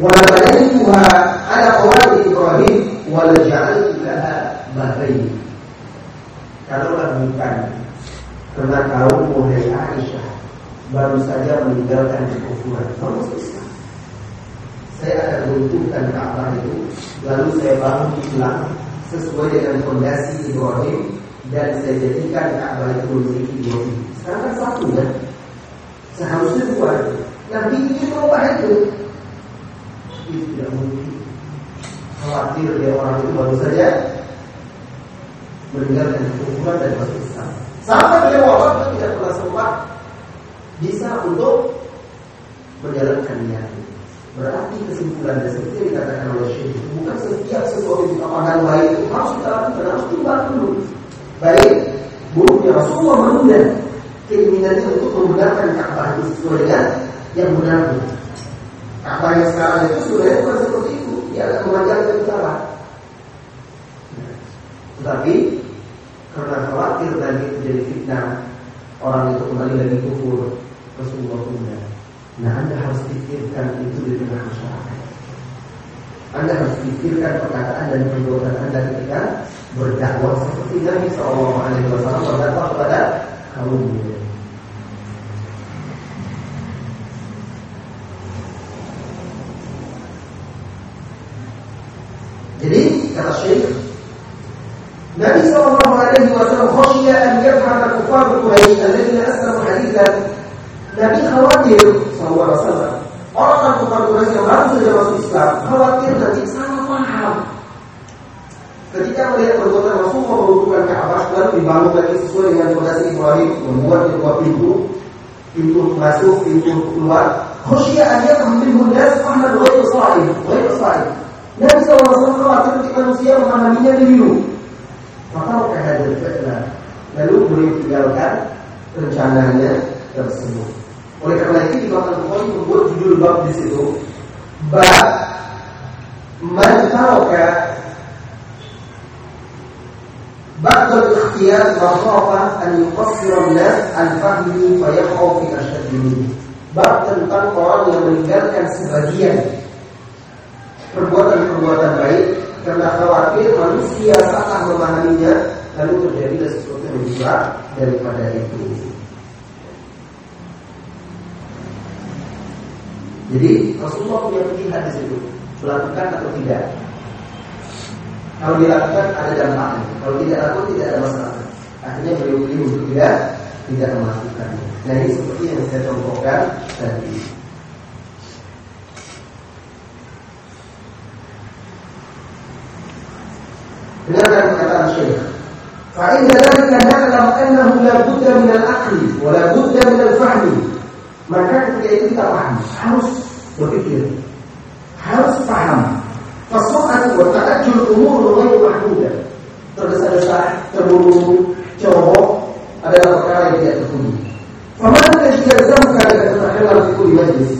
wa la banaytuha ala qawaid Ibrahim wa la ja'altu laha babayn." Kalaulah bukan karena kaum Muhammad Aisyah baru saja meninggalkan kekufuran, masuk Islam. Saya akan runtuhkan Ka'bah itu, lalu saya bangun Islam sesuai dengan fondasi Ibrahim dan saya jadikan Ka'bah itu memiliki dua. Sekarang kan satu ya, seharusnya dua. Nabi ingin merubah itu, itu tidak mungkin. Khawatir dia orang itu baru saja meninggalkan kekufuran dan masuk Islam. Sampai beliau wafat itu tidak pernah sempat bisa untuk menjalankan niat. Berarti kesimpulan dan seperti yang dikatakan oleh Syekh bukan setiap sesuatu yang kita pandang baik itu harus kita lakukan, harus timbang dulu. Baik, buruknya Rasulullah menunda keinginannya untuk membenarkan Ka'bah itu sesuai dengan yang benar. Ka'bah yang sekarang itu sebenarnya bukan seperti itu. Dia akan memanjangkan utara. Tetapi karena khawatir nanti terjadi fitnah orang itu kembali lagi kufur Rasulullah tunda. Nah anda harus pikirkan itu di tengah masyarakat. Anda harus pikirkan perkataan dan perbuatan anda ketika berdakwah seperti Nabi Shallallahu Alaihi Wasallam berdakwah kepada kaumnya. Jadi kata Syekh Nabi Shallallahu Alaihi Wasallam khasya an yafham kufar Quraisy alladziina aslamu hadithan. Nabi khawatir Shallallahu Alaihi Wasallam orang-orang kufar Quraisy yang baru saja masuk Islam khawatir nanti salah paham. Ketika melihat perbuatan Rasulullah meruntuhkan Ka'bah lalu dibangun lagi sesuai dengan fondasi Ibrahim, membuat dua pintu, pintu masuk, pintu keluar. Khusyah dia tahmilun nas ahmad ghairu sahih, ghairu sahih. Nabi SAW khawatir ketika manusia memahaminya dulu. Maka kehadiran fitnah. Lalu beliau tinggalkan rencananya tersebut. Oleh karena itu di Bapak Bukhari membuat judul bab di situ bab man taraka بعد الاختيار وخاف أن يقصر الناس عن فهمه فيقع في أشد منه Bab tentang orang yang meninggalkan sebagian perbuatan-perbuatan baik karena khawatir manusia salah memahaminya lalu terjadi sesuatu yang berat daripada itu. Jadi Rasulullah punya pilihan di situ, melakukan atau tidak. Kalau dilakukan ada dampaknya, kalau tidak lakukan tidak ada masalah. Akhirnya beliau pilih untuk tidak tidak melakukannya. Nah seperti yang saya contohkan tadi. Dengarkan perkataan Syekh. Fa'in dzalika na'lam annahu la budda min al-aqli wa la budda min al-fahmi. Maka ketika itu kita paham, harus berpikir, harus paham. Fasu'an wa ta'ajjul umur ghairu mahmuda. Tergesa-gesa, terburu-buru, ceroboh adalah perkara yang tidak terpuji. Faman yajzamu kana tatakallam fi kulli majlis.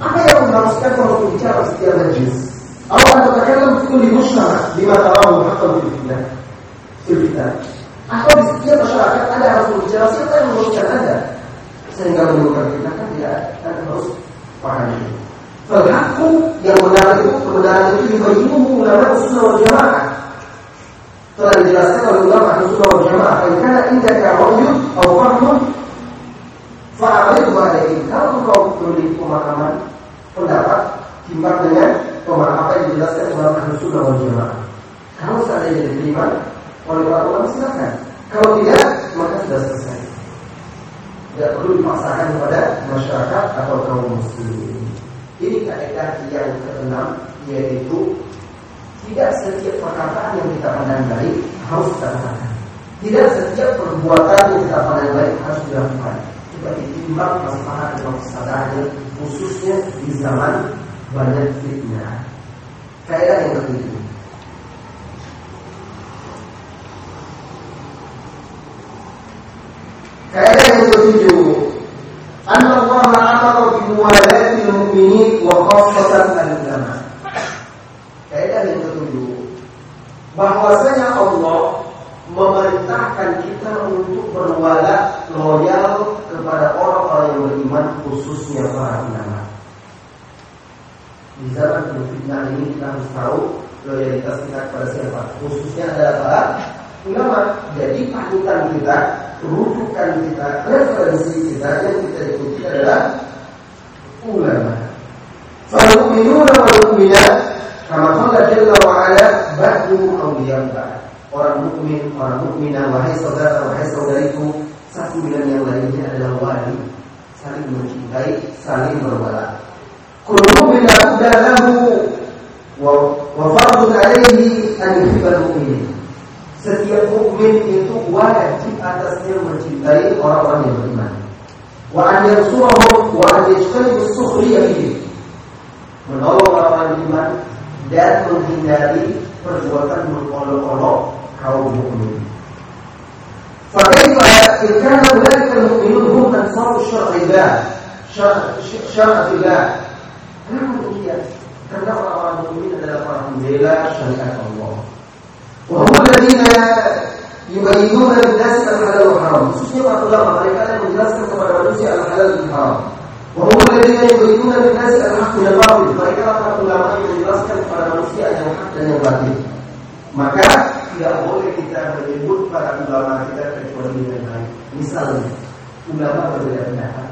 Apa yang mengharuskan kalau berbicara setiap majlis? Tatakallam fi kulli mujtama bima tarahu haqqan fil fitnah. Fil fitnah. Atau di setiap masyarakat Anda harus berbicara siapa yang menguruskan Anda sehingga menimbulkan fitnah kan tidak harus pahami. Falhaqqu yang benar itu kebenaran itu dibayinuhu ulama sunnah wal jamaah telah dijelaskan oleh ulama sunnah wal jamaah karena indah ra'yun atau fahmun kepada ini Kalau kau memiliki pemahaman Pendapat Timbang apa yang dijelaskan ulama sunnah wal jamaah. Kalau seandainya diterima Oleh para ulama silakan. Kalau tidak maka sudah selesai. Tidak perlu dipaksakan kepada masyarakat Atau kaum muslimin. Ini kaidah yang keenam Yaitu Tidak setiap perkataan yang kita pandang baik Harus kita katakan. Tidak setiap perbuatan yang kita pandang baik Harus dilakukan. Juga ditimbang masalah dan kesadaran khususnya di zaman banyak fitnah. Kaidah yang ketujuh. Kaidah yang ketujuh. Allah amara bi al-mu'minin wa khassatan al-ulama. Kaidah yang ketujuh. Bahwasanya Allah memerintahkan kita untuk berwala loyal kepada orang-orang yang beriman khususnya para ulama. Di zaman penuh fitnah ini kita harus tahu loyalitas kita kepada siapa. Khususnya adalah ulama. Jadi panutan kita, rujukan kita, referensi kita yang kita ikuti adalah ulama. Fal-mu'minuna wal-mu'minat kama qala jalla wa ala ba'du awliya ba'd orang mukmin, orang mukminah, wahai saudara, wahai saudariku, satu dengan yang lainnya adalah wali, saling mencintai, saling berwala. Kullu wa wa fardun alaihi an yuhibbal mu'minin. Setiap mukmin itu wajib atasnya mencintai orang-orang yang beriman. Wa an yansurahum wa an yajtanibu as-sukhriyah Menolong orang-orang beriman dan menghindari perbuatan mengolok-olok kaum mukmin. فكيف إن كان أولئك المؤمنون هم أنصار الشرع الله شرع الله Kenapa demikian? Karena orang-orang mukmin adalah orang membela syariat Allah. Wahai ladina yubayyinuna lin-nasi al-halal wal haram. Khususnya para ulama mereka yang menjelaskan kepada manusia al-halal dan haram. Wahai ladina yubayyinuna lin-nasi al-haq batil. Mereka para ulama yang menjelaskan kepada manusia yang hak dan yang batil. Maka tidak boleh kita menyebut para ulama kita kecuali dengan baik. Misalnya, ulama berbeda pendapat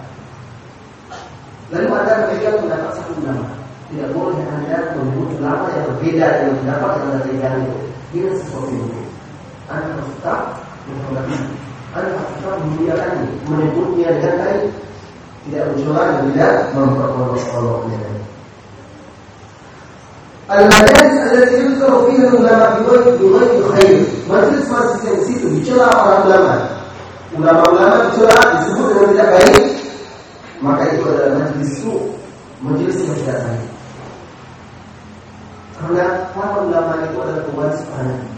Lalu ada memegang pendapat satu ulama. Tidak boleh anda menyebut ulama yang berbeda dengan pendapat yang anda pegang itu. Ini sesuatu yang buruk. Anda harus tetap menghormati. Anda harus tetap memuliakannya, menyebutnya dengan baik. Tidak mencela dan tidak memperolok-oloknya. Al-majalis allati yudkaru fiha ulama bighairi khair. Majelis-majelis yang di situ dicela para ulama. Ulama-ulama dicela disebut dengan tidak baik, maka itu adalah majelis itu majelis yang tidak baik. Karena para ulama itu adalah pewaris para nabi.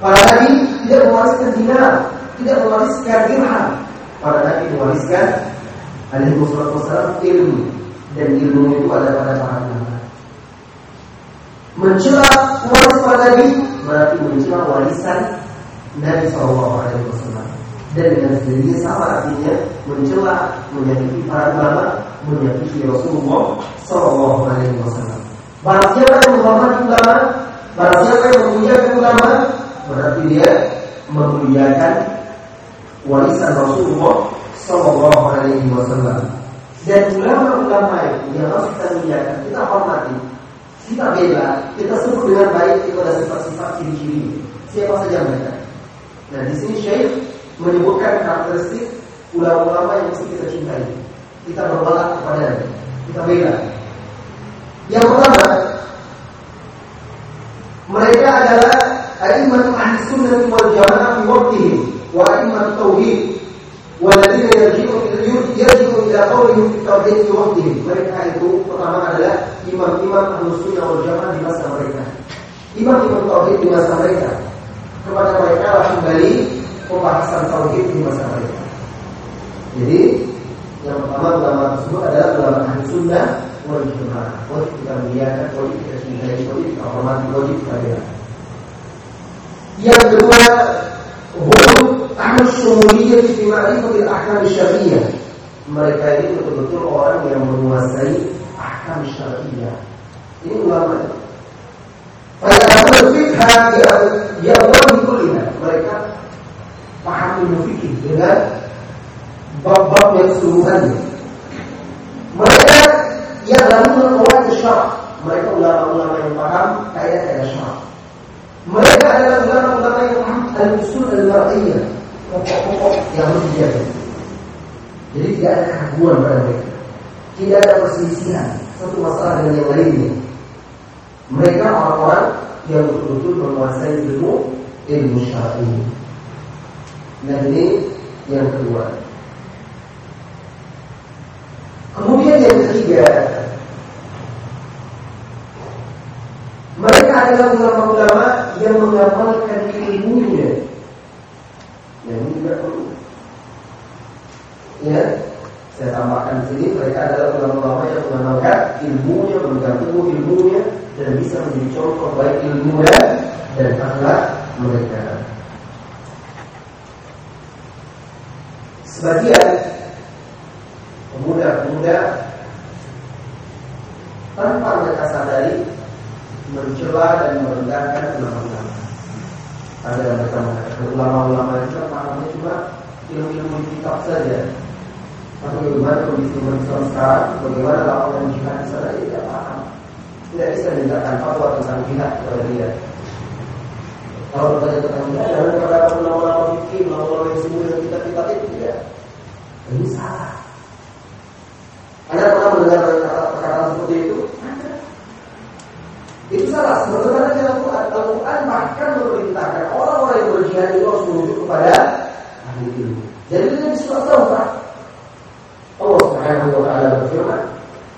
Para nabi tidak mewariskan dinar, tidak mewariskan dirham. Para nabi mewariskan alaihi wassalam ilmu dan ilmu itu ada pada para ulama. Mencela waris para nabi berarti mencela warisan Nabi Shallallahu Alaihi Wasallam dan dengan sendirinya sama artinya mencela menyakiti para ulama menyakiti Rasulullah Shallallahu Alaihi Wasallam. Barang siapa yang menghormati ulama, barang siapa yang memuliakan ulama, berarti dia memuliakan warisan Rasulullah Sallallahu Alaihi Wasallam. Dan ulama-ulama yang harus kita muliakan, kita hormati, kita bela, kita sebut dengan baik itu ada sifat-sifat ciri-ciri. Siapa saja mereka. Nah di sini Syekh menyebutkan karakteristik ulama-ulama yang mesti kita cintai. Kita berwala kepada kita bela. Yang pertama, mereka adalah a'immat ahli sunnah wal jamaah fi waqtihim wa a'immat tauhid والذين يرجعون يرجعون الى قولهم في التوحيد في وقتهم mereka itu pertama adalah imam-imam ahlu sunnah wal jamaah di masa mereka imam-imam tauhid di masa mereka kepada mereka lah kembali pembahasan tauhid di masa mereka jadi yang pertama ulama tersebut adalah ulama ahli sunnah wal jamaah wajib kita muliakan wajib kita cintai wajib kita hormati wajib kita bela yang kedua huruf ahlu syumuliyah fi ma'rifatil ahkam syariah mereka ini betul-betul orang yang menguasai ahkam syariah ini ulama. Pada fikha ya Allah mereka fikih dengan bab-bab yang keseluruhannya mereka yang lalu mengawal syarak mereka ulama-ulama yang paham kaya-kaya syarak mereka adalah ulama-ulama yang paham al-usul al-mar'iyah pokok-pokok yang harus dijaga jadi tidak ada keraguan pada mereka tidak ada perselisihan satu masalah dengan yang lainnya mereka orang-orang yang betul-betul menguasai ilmu ilmu syar'i ini yang kedua. Kemudian yang ketiga mereka adalah ulama-ulama yang mengamalkan ilmunya. Yang ini juga perlu. Ya saya tambahkan di sini mereka adalah ulama-ulama yang mengamalkan ilmunya memegang teguh ilmunya dan bisa menjadi contoh baik ilmunya dan akhlak mereka sebagian pemuda-pemuda tanpa mereka sadari mencela dan merendahkan ulama-ulama. Ada yang mereka mengatakan ulama-ulama itu pahamnya cuma ilmu-ilmu kitab saja. Tapi bagaimana kondisi Islam sekarang, bagaimana lapangan jihad di sana, tidak paham. Tidak bisa menegakkan fatwa tentang jihad kepada dia. Kalau bertanya tentang jihad, jangan kepada ulama-ulama fikih, ulama-ulama yang yang kita kita itu tidak. Ini salah. Anda pernah mendengar perkataan seperti itu? Itu salah. Sebenarnya Al-Quran, Al-Quran bahkan memerintahkan orang-orang yang berjihad itu harus menuju kepada ahli. Jadi itu di surat. Allah Subhanahu wa taala berfirman,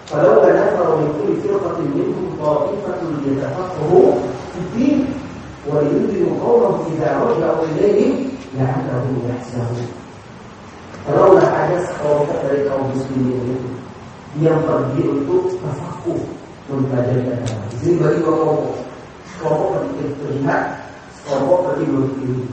"Falau kana faru min kulli firqatin minhum ta'ifatun yatafaqahu fi din wa yunziru qawmahum idza raja'u ilayhim la'annahum yahzanun." Kalau ada sekelompok dari kaum muslimin itu yang pergi untuk tafakuh mempelajari agama. Di sini bagi dua kelompok. Kelompok pergi berjihad, kelompok pergi berilmu.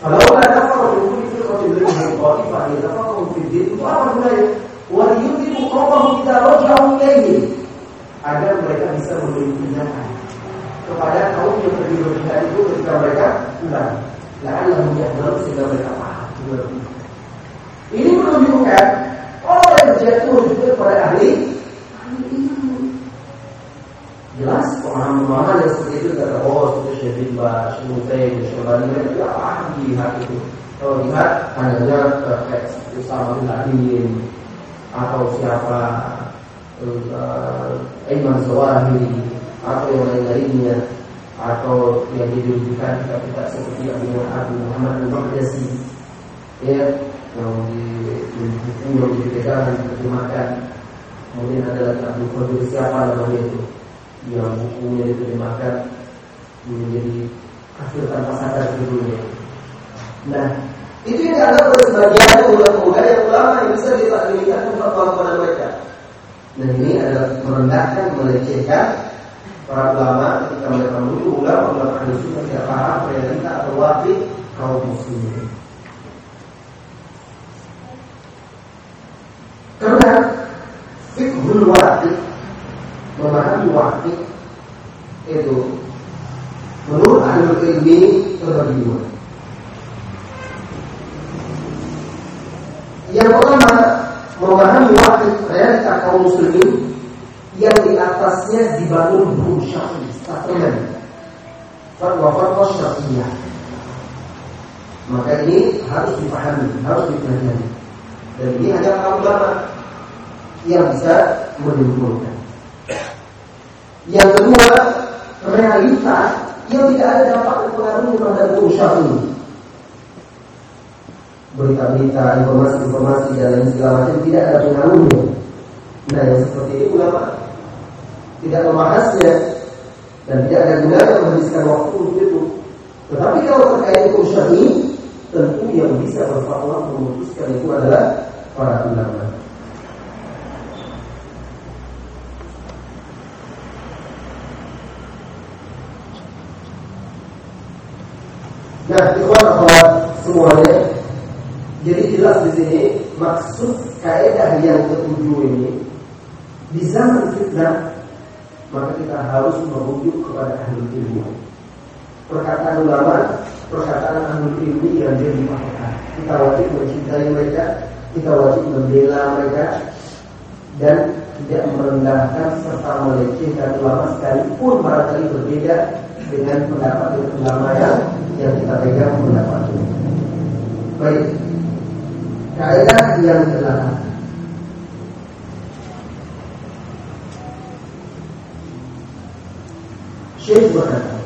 Kalau ada kalau dulu itu kalau diberi mengkoti pada apa konfidin itu apa gunanya? Waliyuti mukawamu kita rojau ini agar mereka bisa memberi peringatan kepada kaum yang pergi berjihad itu ketika mereka pulang. La'allah menjadi sehingga mereka paham. Ini menunjukkan berjihad itu kepada ahli jelas pemahaman-pemahaman yang seperti itu kata oh seperti Syekh Bas, Syekh Mutaim, Syekh Bani mereka tidak paham jihad itu. Kalau jihad hanya kayak Usama bin Laden atau siapa uh, Imam Zawahiri atau yang lain-lainnya atau yang dirujukan kita seperti Abu Abu Muhammad Al-Maqdisi ya yang di buku yang dipegang diterjemahkan kemudian ada lagi Abu Qadir siapa namanya itu. Yang bukunya diterjemahkan menjadi kafir tanpa sadar sebelumnya nah itu yang dianggap oleh sebagian pemuda yang ulama yang bisa ditakdirkan untuk kepada mereka. Dan ini adalah merendahkan, melecehkan para ulama ketika mereka menuduh ulama ulama ahli sunnah tidak paham realita atau wakil kaum muslimin. Karena fikhul wakil memahami wakil itu menurut ahli ilmi terbagi dua. Yang pertama memahami wakil realita kaum muslimin yang di atasnya dibangun hukum syar'i, statement. Fatwa-fatwa syariah. Maka ini harus dipahami, harus dipelajari. Dan ini kaum ulama yang bisa menyimpulkan. Yang kedua, realita yang tidak ada dampak dan pengaruh terhadap hukum syar'i. Berita-berita, informasi-informasi dan lain segala macam tidak ada pengaruhnya. Nah yang seperti ini ulama tidak membahasnya dan tidak ada gunanya menghabiskan waktu untuk itu. Tetapi kalau terkait hukum syar'i, tentu yang bisa berfatwa memutuskan itu adalah para ulama. Nah, ikhwan akhwat semuanya. Jadi jelas di sini maksud kaidah yang ketujuh ini di zaman fitnah maka kita harus merujuk kepada ahli ilmu. Perkataan ulama, perkataan ahli ilmu yang dia dipakai. Kita wajib mencintai mereka, kita wajib membela mereka, dan tidak merendahkan serta melecehkan ulama sekalipun barangkali berbeda dengan pendapat ulama yang yang kita pegang pendapatnya. Baik, kaidah yang kedelapan Syekh berkata,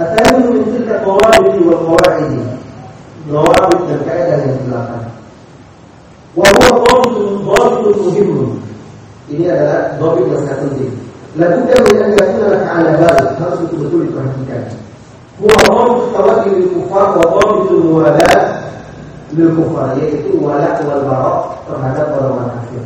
Atau min tilka qawabiti wa qawaidi. Qawabit dan kaidah yang belakang. Wa huwa dhabitun dhabitun muhim. Ini adalah dhabit yang sangat penting. Labudda min an yakuna ala bal harus betul-betul diperhatikan. Huwa dhabit lil kufar wa dhabit muwalat lil kufar yaitu wala wal bara terhadap orang-orang kafir.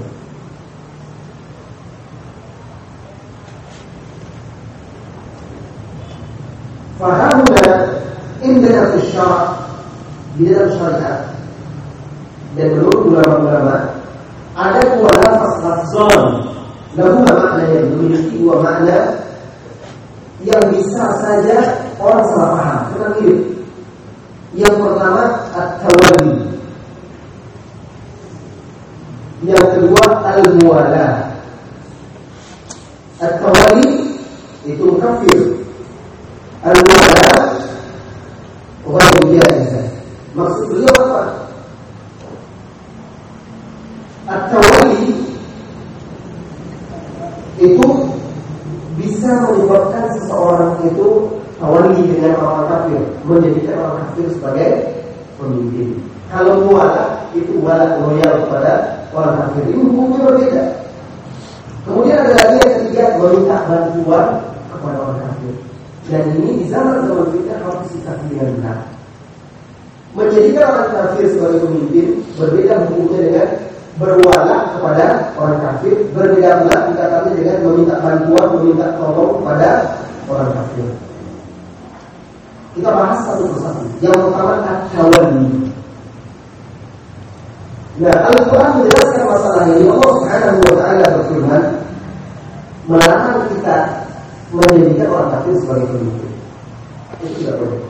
Fahahuna indana fi syara' di dalam syariat dan menurut ulama-ulama ada dua lafaz lafzan lalu makna yang memiliki dua makna yang bisa saja orang salah paham karena mirip yang pertama at-tawali yang kedua al-muwalah at-tawali itu kafir kalau mu'ala itu wala loyal kepada orang kafir Ini hukumnya berbeda Kemudian ada lagi yang ketiga Meminta bantuan kepada orang kafir dan ini di zaman zaman kita harus dengan benar. Menjadikan orang kafir sebagai pemimpin berbeda hukumnya dengan berwala kepada orang kafir, berbeda pula dikatakan dengan meminta bantuan, meminta tolong kepada orang kafir. Kita bahas satu persatu. Yang pertama at-tawalli. Nah, Al-Quran menjelaskan masalah ini. Allah Subhanahu wa taala berfirman melarang kita menjadikan orang kafir sebagai pemimpin. Itu tidak boleh.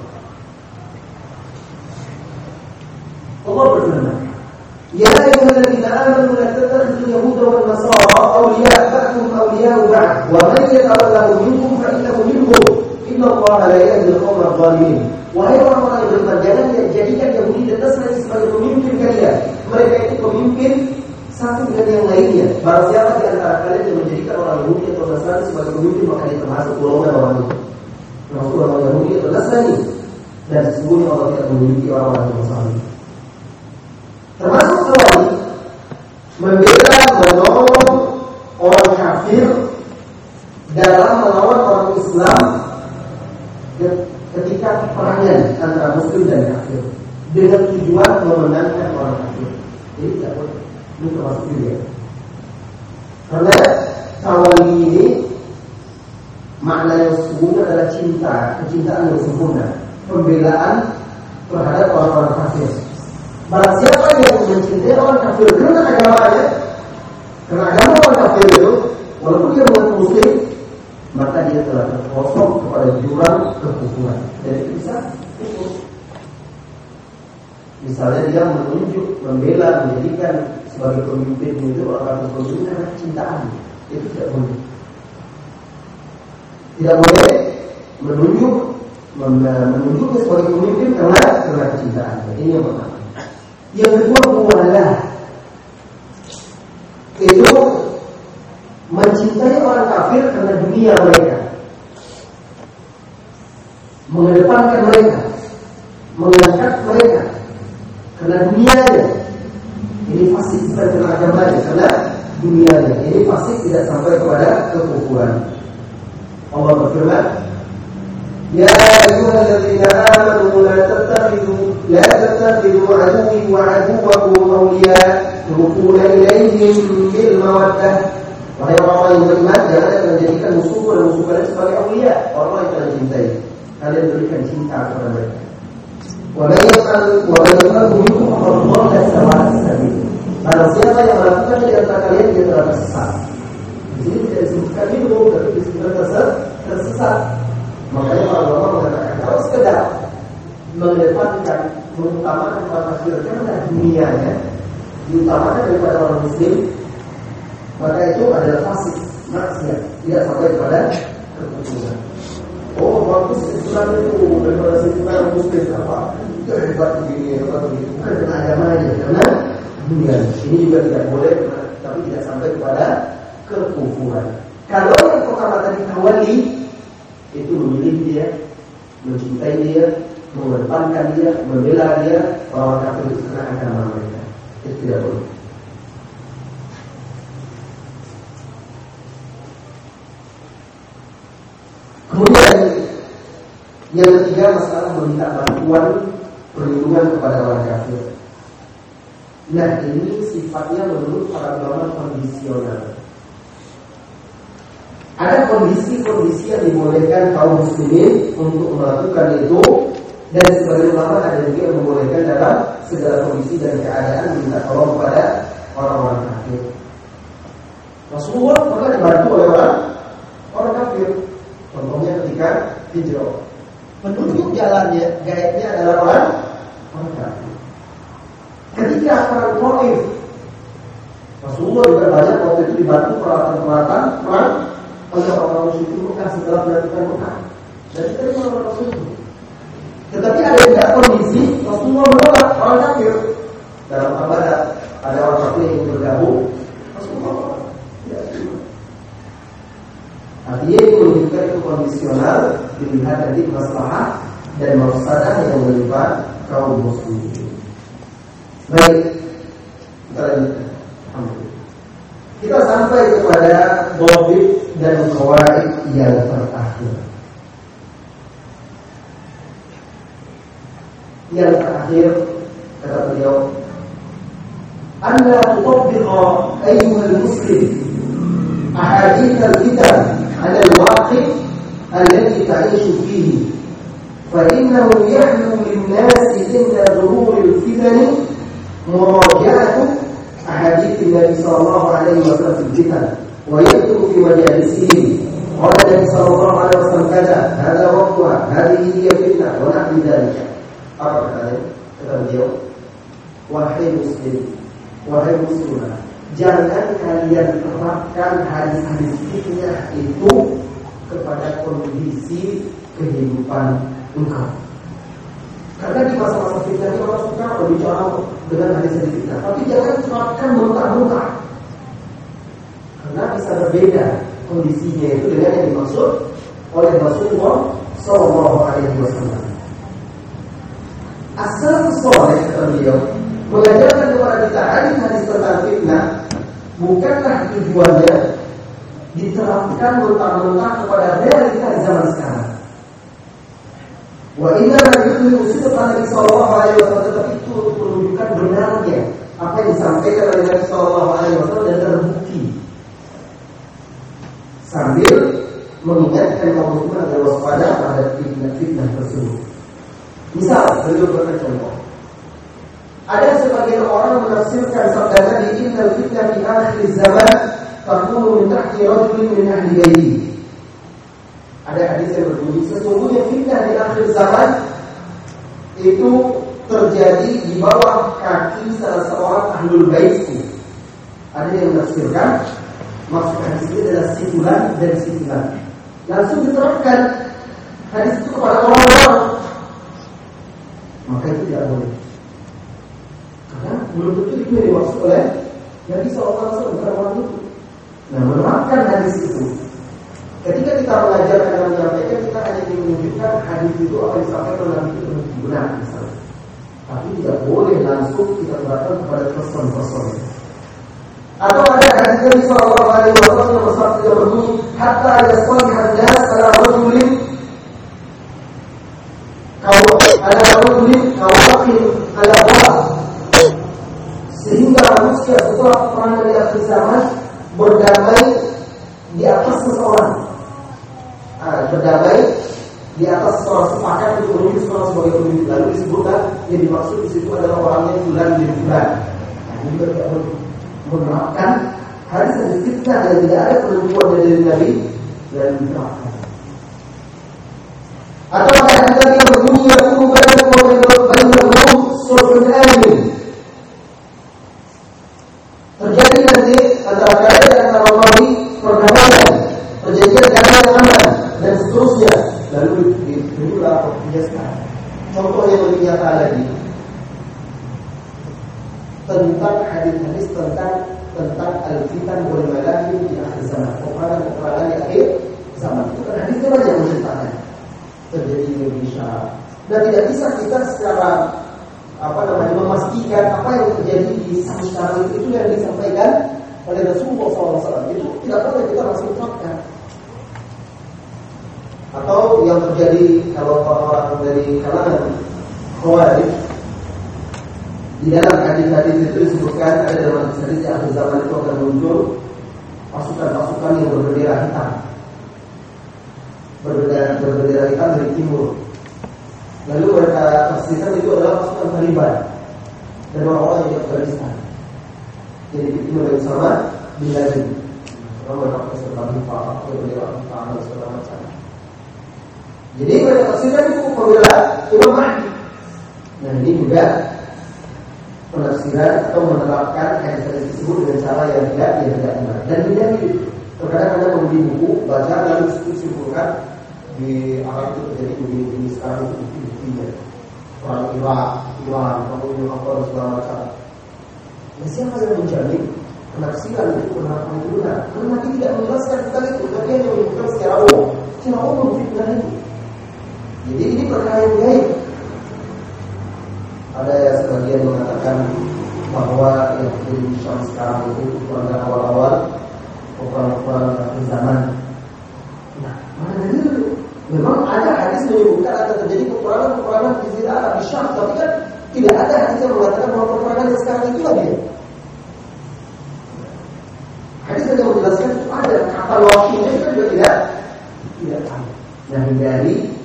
Allah berfirman, la tattakhidhu yahuda wan nasara awliya ba'dhum awliya'u ba'd wa man yatawallahu minkum fa innahu minhum inna Allah la yahdi al-qawma adh-dhalimin. Wahai orang-orang yang beriman, jangan jadikan Yahudi dan sebagai pemimpin kalian. Mereka itu pemimpin satu dengan yang lainnya. Barang siapa di antara kalian yang menjadikan orang Yahudi atau Nasrani sebagai pemimpin maka dia termasuk golongan orang itu. Termasuk orang Yahudi atau Nasrani dan sesungguhnya Allah tidak memiliki orang-orang yang saleh. Itu tidak boleh. Kemudian yang ketiga masalah meminta bantuan perlindungan kepada orang kafir. Nah ini sifatnya menurut para ulama kondisional. Ada kondisi-kondisi yang dibolehkan kaum muslimin untuk melakukan itu dan sebagai ulama ada juga yang membolehkan dalam segala kondisi dan keadaan minta tolong kepada orang-orang kafir. Rasulullah pernah dibantu oleh orang orang kafir. Contohnya ketika hijrah. Penunjuk jalannya, gaibnya adalah orang orang kafir. Ketika perang Taif, Rasulullah juga banyak waktu itu dibantu peralatan-peralatan perang oleh orang musyrik Mekah setelah melakukan Mekah. Dan diterima oleh Rasulullah. Tetapi ada juga kondisi Rasulullah menolak orang kafir dalam ibadah ada orang kafir yang bergabung Rasulullah Artinya itu menunjukkan itu kondisional dilihat dari masalah dan mafsadah yang menimpa kaum muslimin. Baik, kita lanjutkan. Kita sampai kepada bobit dan kawaid yang terakhir. Yang terakhir kata beliau, "Anda tutabbiqa ayyuhal muslim ahadith al-kitab على الواقع الذي تعيش فيه فإنه يحلو للناس عند ظهور الفتن مراجعة أحاديث النبي صلى الله عليه وسلم في الفتن ويكتب في مجالسهم. قال النبي صلى الله عليه وسلم كذا هذا وقتها هذه هي فتنة ونحو ذلك. Apa katanya kata beliau wahai muslim wahai muslimah jangan kalian terapkan hadis-hadis fitnah itu kepada kondisi kehidupan engkau. Karena di masa-masa fitnah itu orang suka berbicara dengan hadis-hadis fitnah, tapi jangan terapkan mentah-mentah. Karena berbeda kondisinya itu dengan yang dimaksud oleh Rasulullah Shallallahu Alaihi Wasallam. Asal soleh kata beliau mengajarkan kepada kita hadis-hadis tentang fitnah bukanlah tujuannya diterapkan mentah-mentah kepada realita zaman sekarang. Wa inna la yu'minu sidqan Nabi sallallahu alaihi wasallam tetapi itu menunjukkan benarnya apa yang disampaikan oleh Nabi sallallahu alaihi wasallam dan terbukti. Sambil mengingatkan kaum muslimin agar waspada pada fitnah-fitnah tersebut. Misal, beliau contoh. Ada sebagian orang menafsirkan sabda Nabi innal fitnah di akhir zaman takunu min tahti rajulin min ahli baiti. Ada hadis yang berbunyi sesungguhnya fitnah di akhir zaman itu terjadi di bawah kaki salah seorang ahlul baitku. Ada yang menafsirkan maksud hadis ini adalah sifulan dan sifulan. Langsung diterapkan hadis itu kepada orang-orang. Maka itu tidak boleh. Karena belum tentu itu yang dimaksud oleh Nabi SAW bukan orang itu. Nah, menerapkan hadis itu Ketika kita mengajarkan dan menyampaikan, kita hanya ingin menunjukkan hadis itu apa disampaikan oleh Nabi itu benar misalnya. Tapi tidak boleh langsung kita terapkan kepada person-person. Atau ada hadis Nabi Wasallam yang bersabda berbunyi, hatta yasalihan nas ala rajulin kau rajulin kawakin ala wala sehingga manusia setelah perang dari akhir zaman berdamai di atas seseorang. Uh, berdamai di atas seorang sepakat untuk menuju seorang sebagai pemimpin. Lalu disebutkan yang dimaksud di situ adalah orangnya bulan bin bulan nah, ini juga tidak menerapkan hadis yang fitnah dan tidak ada penentuan dari Nabi dan diterapkan atau ada hadis lagi yang berbunyi yang kumu badan badan badan surfun amin terjadi nanti antara kalian dan antara Allah perdamaian perjanjian damai yang aman dan seterusnya. Lalu dirilah sekarang. Contoh yang lebih nyata lagi tentang hadis-hadis tentang tentang al-fitan wal malahim di akhir zaman. Peperangan-peperangan di akhir zaman. Itu kan hadisnya banyak menceritakan terjadi di Indonesia. Dan tidak bisa kita secara apa namanya memastikan apa yang terjadi di saat sekarang itu, itu yang disampaikan oleh Rasulullah SAW itu tidak boleh kita langsung terapkan atau yang terjadi kalau orang-orang dari kalangan Khawarij di dalam hadis-hadis disebutkan ada dalam hadis di akhir zaman itu akan muncul pasukan-pasukan yang berbendera hitam. Berbendera, berbendera hitam dari timur. Lalu mereka pastikan itu adalah pasukan Taliban dan orang-orang yang Afghanistan. Jadi itu yang sama di Laden. Orang mereka pakai hitam berbendera hitam dan segala macam. Jadi mereka tafsirkan itu membela Imam Mahdi. Nah ini juga penafsiran atau menerapkan hadis tersebut dengan cara yang tidak yang tidak benar. Dan tidak itu. Terkadang anda membeli buku, baca lalu simpulkan di Arab itu terjadi begini-begini sekarang itu bukti-buktinya. Perang Irak, Iran, kemudian apa dan segala macam. Nah, siapa yang menjamin penafsiran itu penerapan itu benar? Karena Nabi tidak menjelaskan tentang itu, tapi hanya menyebutkan secara umum. Secara umum fitnah itu. Jadi ini perkara yang gaib. Ada yang sebagian mengatakan bahwa yang di Syam sekarang itu pada awal-awal peperangan akhir zaman. Nah, mana dulu? Memang ada hadis menyebutkan ada terjadi peperangan-peperangan di Zira Arab di Syam, tapi kan tidak ada hadis yang mengatakan bahwa peperangan yang sekarang itu ada. Hadis yang menjelaskan itu ada kata waktunya itu juga tidak tidak ada. Nah, dari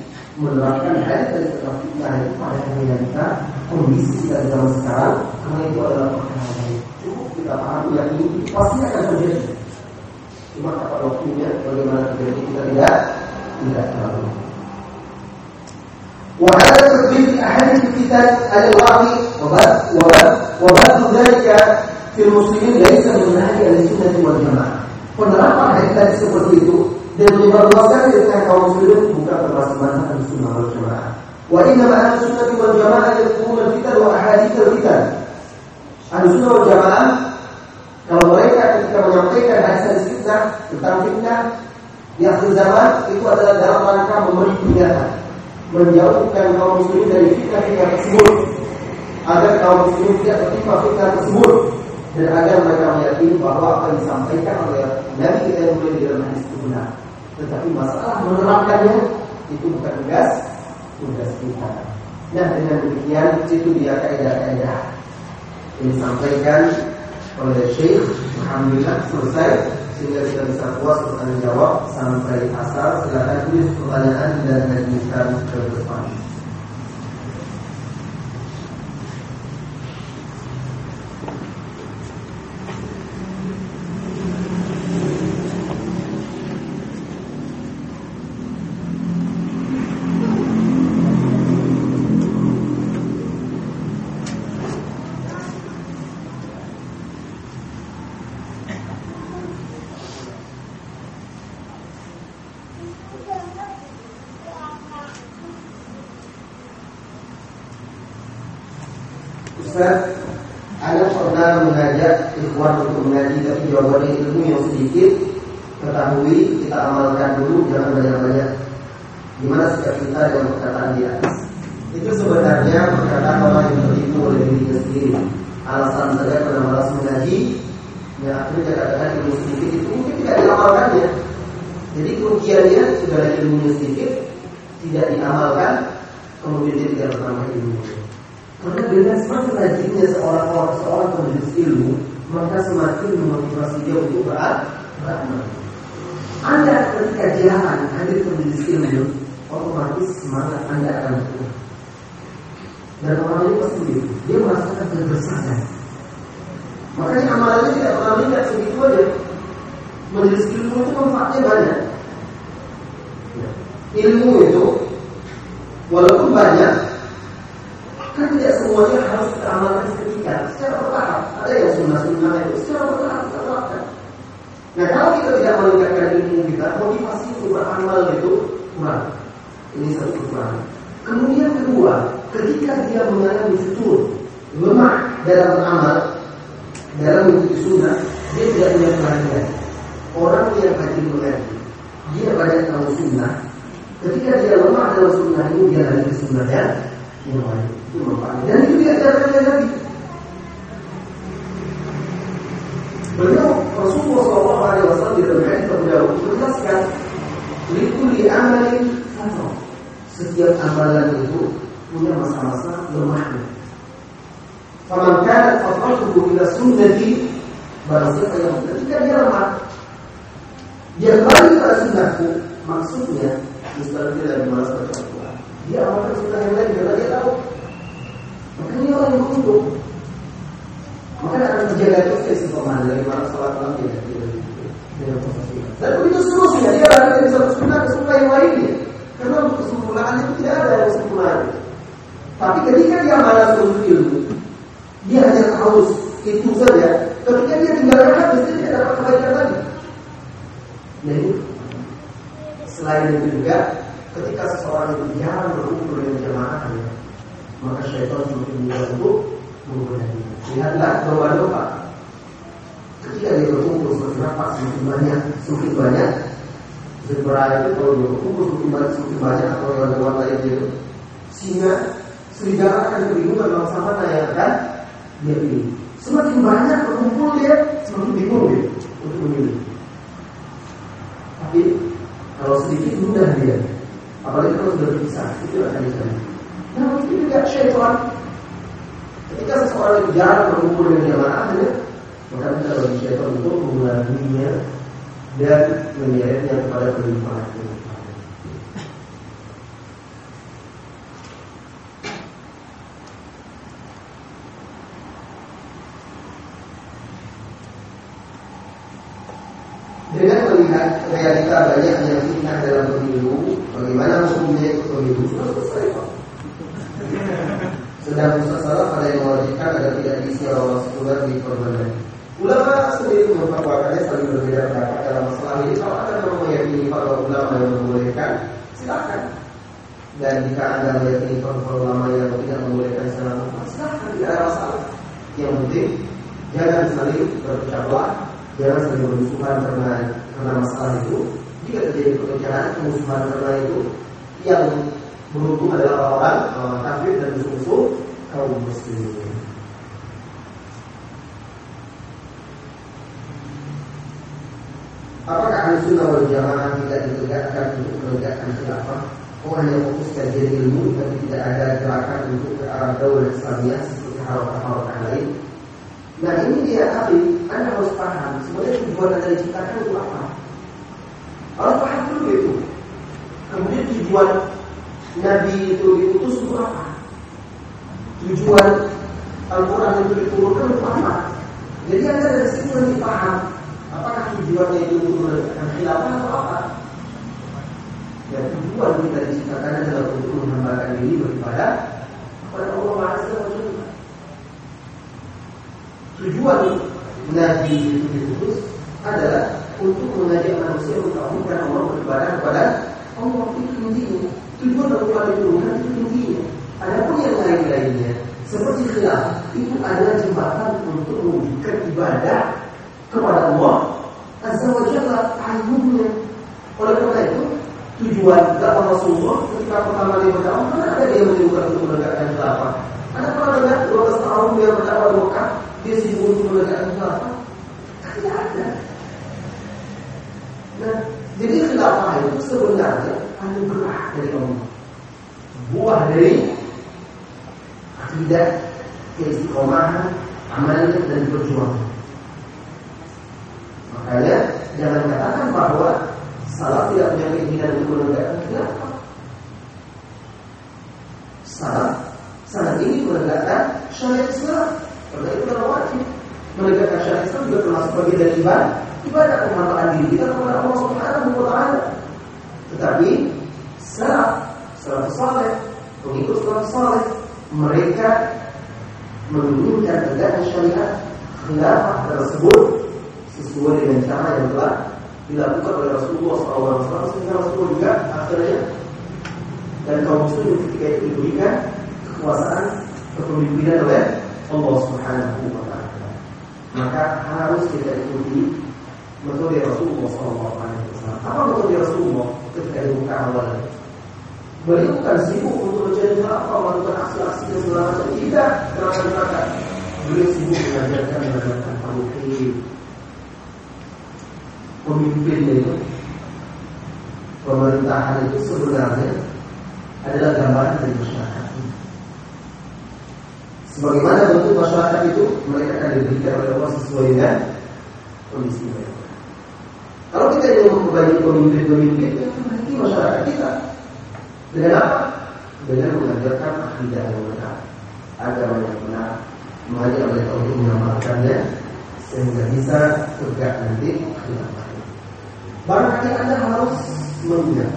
menerapkan hadis dari setelah fitnah itu pada realita kondisi kita di zaman sekarang karena itu adalah perkara yang cukup kita pahami yang ini pasti akan terjadi cuma kapan waktunya bagaimana terjadi kita tidak tidak tahu وهذا تدريب أحاديث الكتاب على الواقع وبث ذلك في المسلمين ليس من منهج أهل السنة والجماعة penerapan hadis seperti itu dan menyebarluaskan di tengah kaum muslimin bukan termasuk manhaj sunnah wal jamaah. Wa inna ma ahlu sunnah wal jamaah fitan wa ahadits al fitan. Ahlu sunnah wal jamaah kalau mereka ketika menyampaikan menyampaikan hadis fitnah tentang fitnah di akhir itu adalah dalam rangka memberi peringatan, menjauhkan kaum muslimin dari fitnah-fitnah tersebut, agar kaum muslimin tidak tertimpa fitnah tersebut dan agar mereka meyakini bahwa apa yang disampaikan oleh Nabi kita yang mulia di dalam hadis itu benar. Tetapi masalah menerapkannya itu bukan tugas tugas kita. Nah dengan demikian itu dia kaidah-kaidah yang disampaikan oleh Syekh Alhamdulillah selesai sehingga kita bisa puas bertanya jawab sampai asal silakan tulis pertanyaan dan ajukan ke depan. Maka akan terjaga terus istiqomah dari mana sholat malam tidak dan begitu seterusnya dia lari dari satu sunnah ke sunnah yang lainnya. Karena untuk kesempurnaan itu tidak ada yang sempurna. Tapi ketika dia malas untuk ilmu, dia hanya tahu itu saja. Ketika dia tinggalkan hadis, dia tidak dapat kebaikan lagi. Jadi selain itu juga ketika seseorang itu jarang berkumpul dengan jamaahnya, maka syaitan semakin mudah Lihatlah domba-domba. Ketika dia berkumpul semakin rapat, semakin banyak, semakin banyak. Zebra itu kalau dia berkumpul semakin banyak, semakin banyak atau hewan-hewan lain itu. Sehingga serigala akan kebingungan bangsa mana yang akan dia pilih. Semakin banyak berkumpul dia, semakin bingung dia untuk memilih. Tapi kalau sedikit mudah dia, apalagi kalau sudah berpisah, itu akan dicari. Nah itu juga syaitan Ketika seseorang jarang berkumpul dengan jamaahnya Maka kita bagi syaitan untuk mengulanginya Dan menyeretnya kepada pelimpahan Dengan melihat realita yang fitnah dalam pemilu, bagaimana hukumnya ikut pemilu. Sedang Ustaz Salah pada yang mewajibkan agar tidak orang sekuler di korban Ulama sendiri memperkuatkannya saling berbeda pendapat dalam masalah ini. Kalau anda memang meyakini para ulama yang membolehkan, silakan. Dan jika anda meyakini para ulama yang tidak membolehkan secara mutlak, silakan tidak ada masalah. Yang penting jangan saling berpecah jangan sering bermusuhan karena karena masalah itu. Jika terjadi perpecahan, kemusuhan karena itu yang berhubung adalah orang-orang kafir dan musuh-musuh kaum muslimin. Apakah ahli sunnah wal jamaah tidak ditegakkan untuk menegakkan khilafah? Oh hanya fokus kajian ilmu tapi tidak ada gerakan untuk ke arah daulah Islamiyah seperti harokah-harokah lain. Nah ini dia tapi Anda harus paham sebenarnya tujuan Anda diciptakan itu apa? Harus paham dulu itu. Kemudian tujuan Nabi itu diutus untuk apa? Tujuan Al-Quran itu diturunkan untuk apa? Jadi Anda dari situ nanti paham Apakah tujuannya itu untuk menegakkan khilafah atau apa? Ya tujuan kita diciptakan adalah untuk menghambakan diri beribadah kepada Allah Azza wa. Tujuan Nabi itu diutus adalah untuk mengajak manusia untuk Allah beribadah kepada Allah itu intinya. Tujuan Al-Quran itu itu intinya. Adapun yang lain-lainnya seperti khilaf itu adalah jembatan untuk mewujudkan ibadah kepada Allah Azza wa Jalla tanggungannya. Oleh karena itu tujuan dakwah Rasulullah ketika pertama dia berdakwah mana ada dia menyuruhkan untuk menegakkan khilafah? Anda pernah dengar 12 tahun dia berdakwah di Mekah dia sibuk untuk menegakkan khilafah? Tidak ada. Nah, jadi khilafah itu sebenarnya anugerah dari Allah. Buah dari akidah, keistiqomahan, amalnya dan perjuangan. Makanya jangan katakan bahwa salah tidak punya keinginan untuk menegakkan khilafah. Salah sangat ingin menegakkan syariat Islam karena itu adalah wajib. Menegakkan syariat Islam juga termasuk bagian dari ibadah, ibadah penghambaan diri kita kepada Allah Subhanahu wa taala. Tetapi salah, salah saleh, pengikut salah saleh, mereka menginginkan tegaknya syariat khilafah tersebut sesuai dengan cara yang telah dilakukan oleh Rasulullah SAW sehingga Rasulullah juga akhirnya dan kaum muslim ketika itu diberikan kekuasaan kepemimpinan oleh Allah Subhanahu wa taala. Maka harus kita ikuti metode Rasulullah SAW. Apa metode Rasulullah ketika dibuka awal? Beliau bukan sibuk untuk mencari apa, melakukan aksi-aksi dan segala macam. Tidak, kenapa dikatakan? Beliau sibuk mengajarkan mengajarkan tauhid, pemimpin itu pemerintahan itu sebenarnya adalah gambaran dari masyarakat. Sebagaimana bentuk masyarakat itu mereka akan diberikan oleh Allah sesuai dengan kondisi mereka. Kalau kita ingin memperbaiki pemimpin-pemimpin, itu masyarakat kita. Dengan apa? Dengan mengajarkan akidah yang benar, agama yang benar, mengajak mereka untuk mengamalkannya sehingga bisa tegak nanti khilafah. Barangkali Anda harus mengingat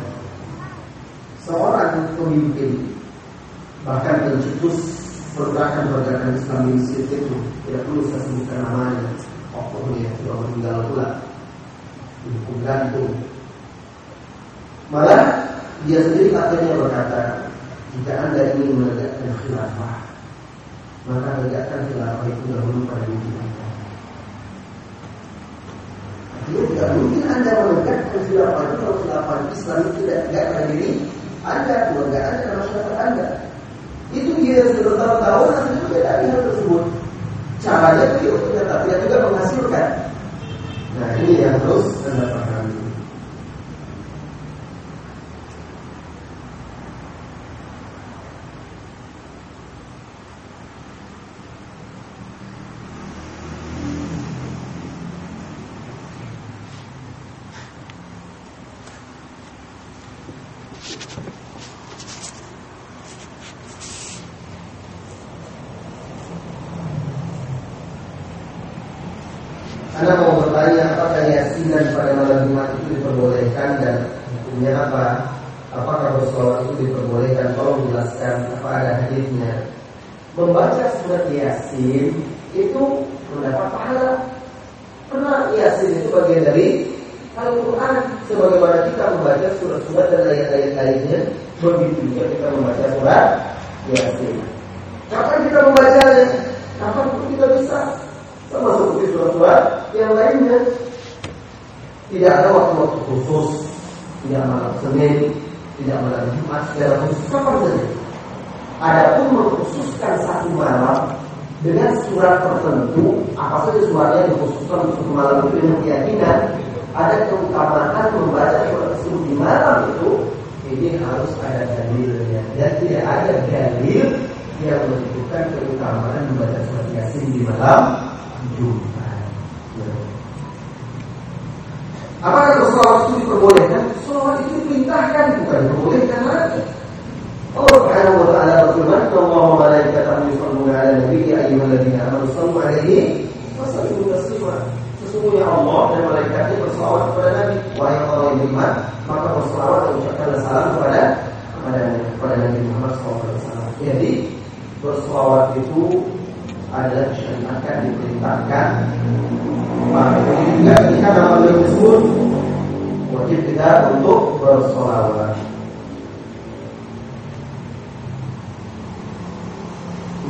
seorang pemimpin bahkan pencetus pergerakan-pergerakan Islam di Mesir itu tidak perlu saya sebutkan namanya pokoknya sudah meninggal pula hukum gantung malah dia sendiri katanya berkata jika anda ingin menegakkan khilafah maka tegakkan khilafah itu dahulu pada diri anda dia tidak mungkin Anda menegakkan khilafah itu kalau khilafah Islam itu tidak tidak pada diri Anda, keluarga Anda, masyarakat Anda. Itu dia sudah bertahun-tahun nanti juga dari hal tersebut. Caranya itu ternyata tidak juga menghasilkan. Nah ini yang terus. Anda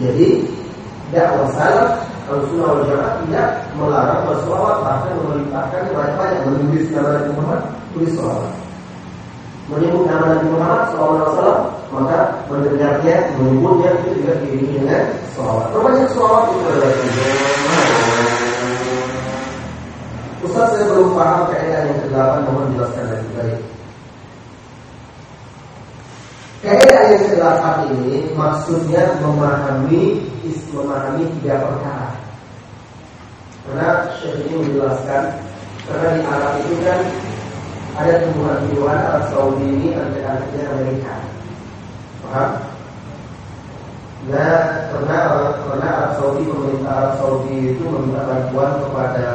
Jadi dakwah salaf Al-Sunnah wal Jamaah tidak melarang bersolawat bahkan memerintahkan banyak-banyak menulis nama Nabi Muhammad tulis solawat. Menyebut nama Nabi Muhammad SAW maka mendengarnya menyebutnya itu juga diiringi dengan solawat. Terbanyak solawat itu adalah Ustaz saya belum paham kaidah yang ke-8 mohon jelaskan lebih baik. Ke-8 ini maksudnya memahami memahami tiga perkara. Karena Syekh ini menjelaskan karena di Arab itu kan ada tumbuhan-tumbuhan Arab Saudi ini antek-anteknya Amerika. Paham? Nah, karena karena Arab Saudi pemerintah Arab Saudi itu meminta bantuan kepada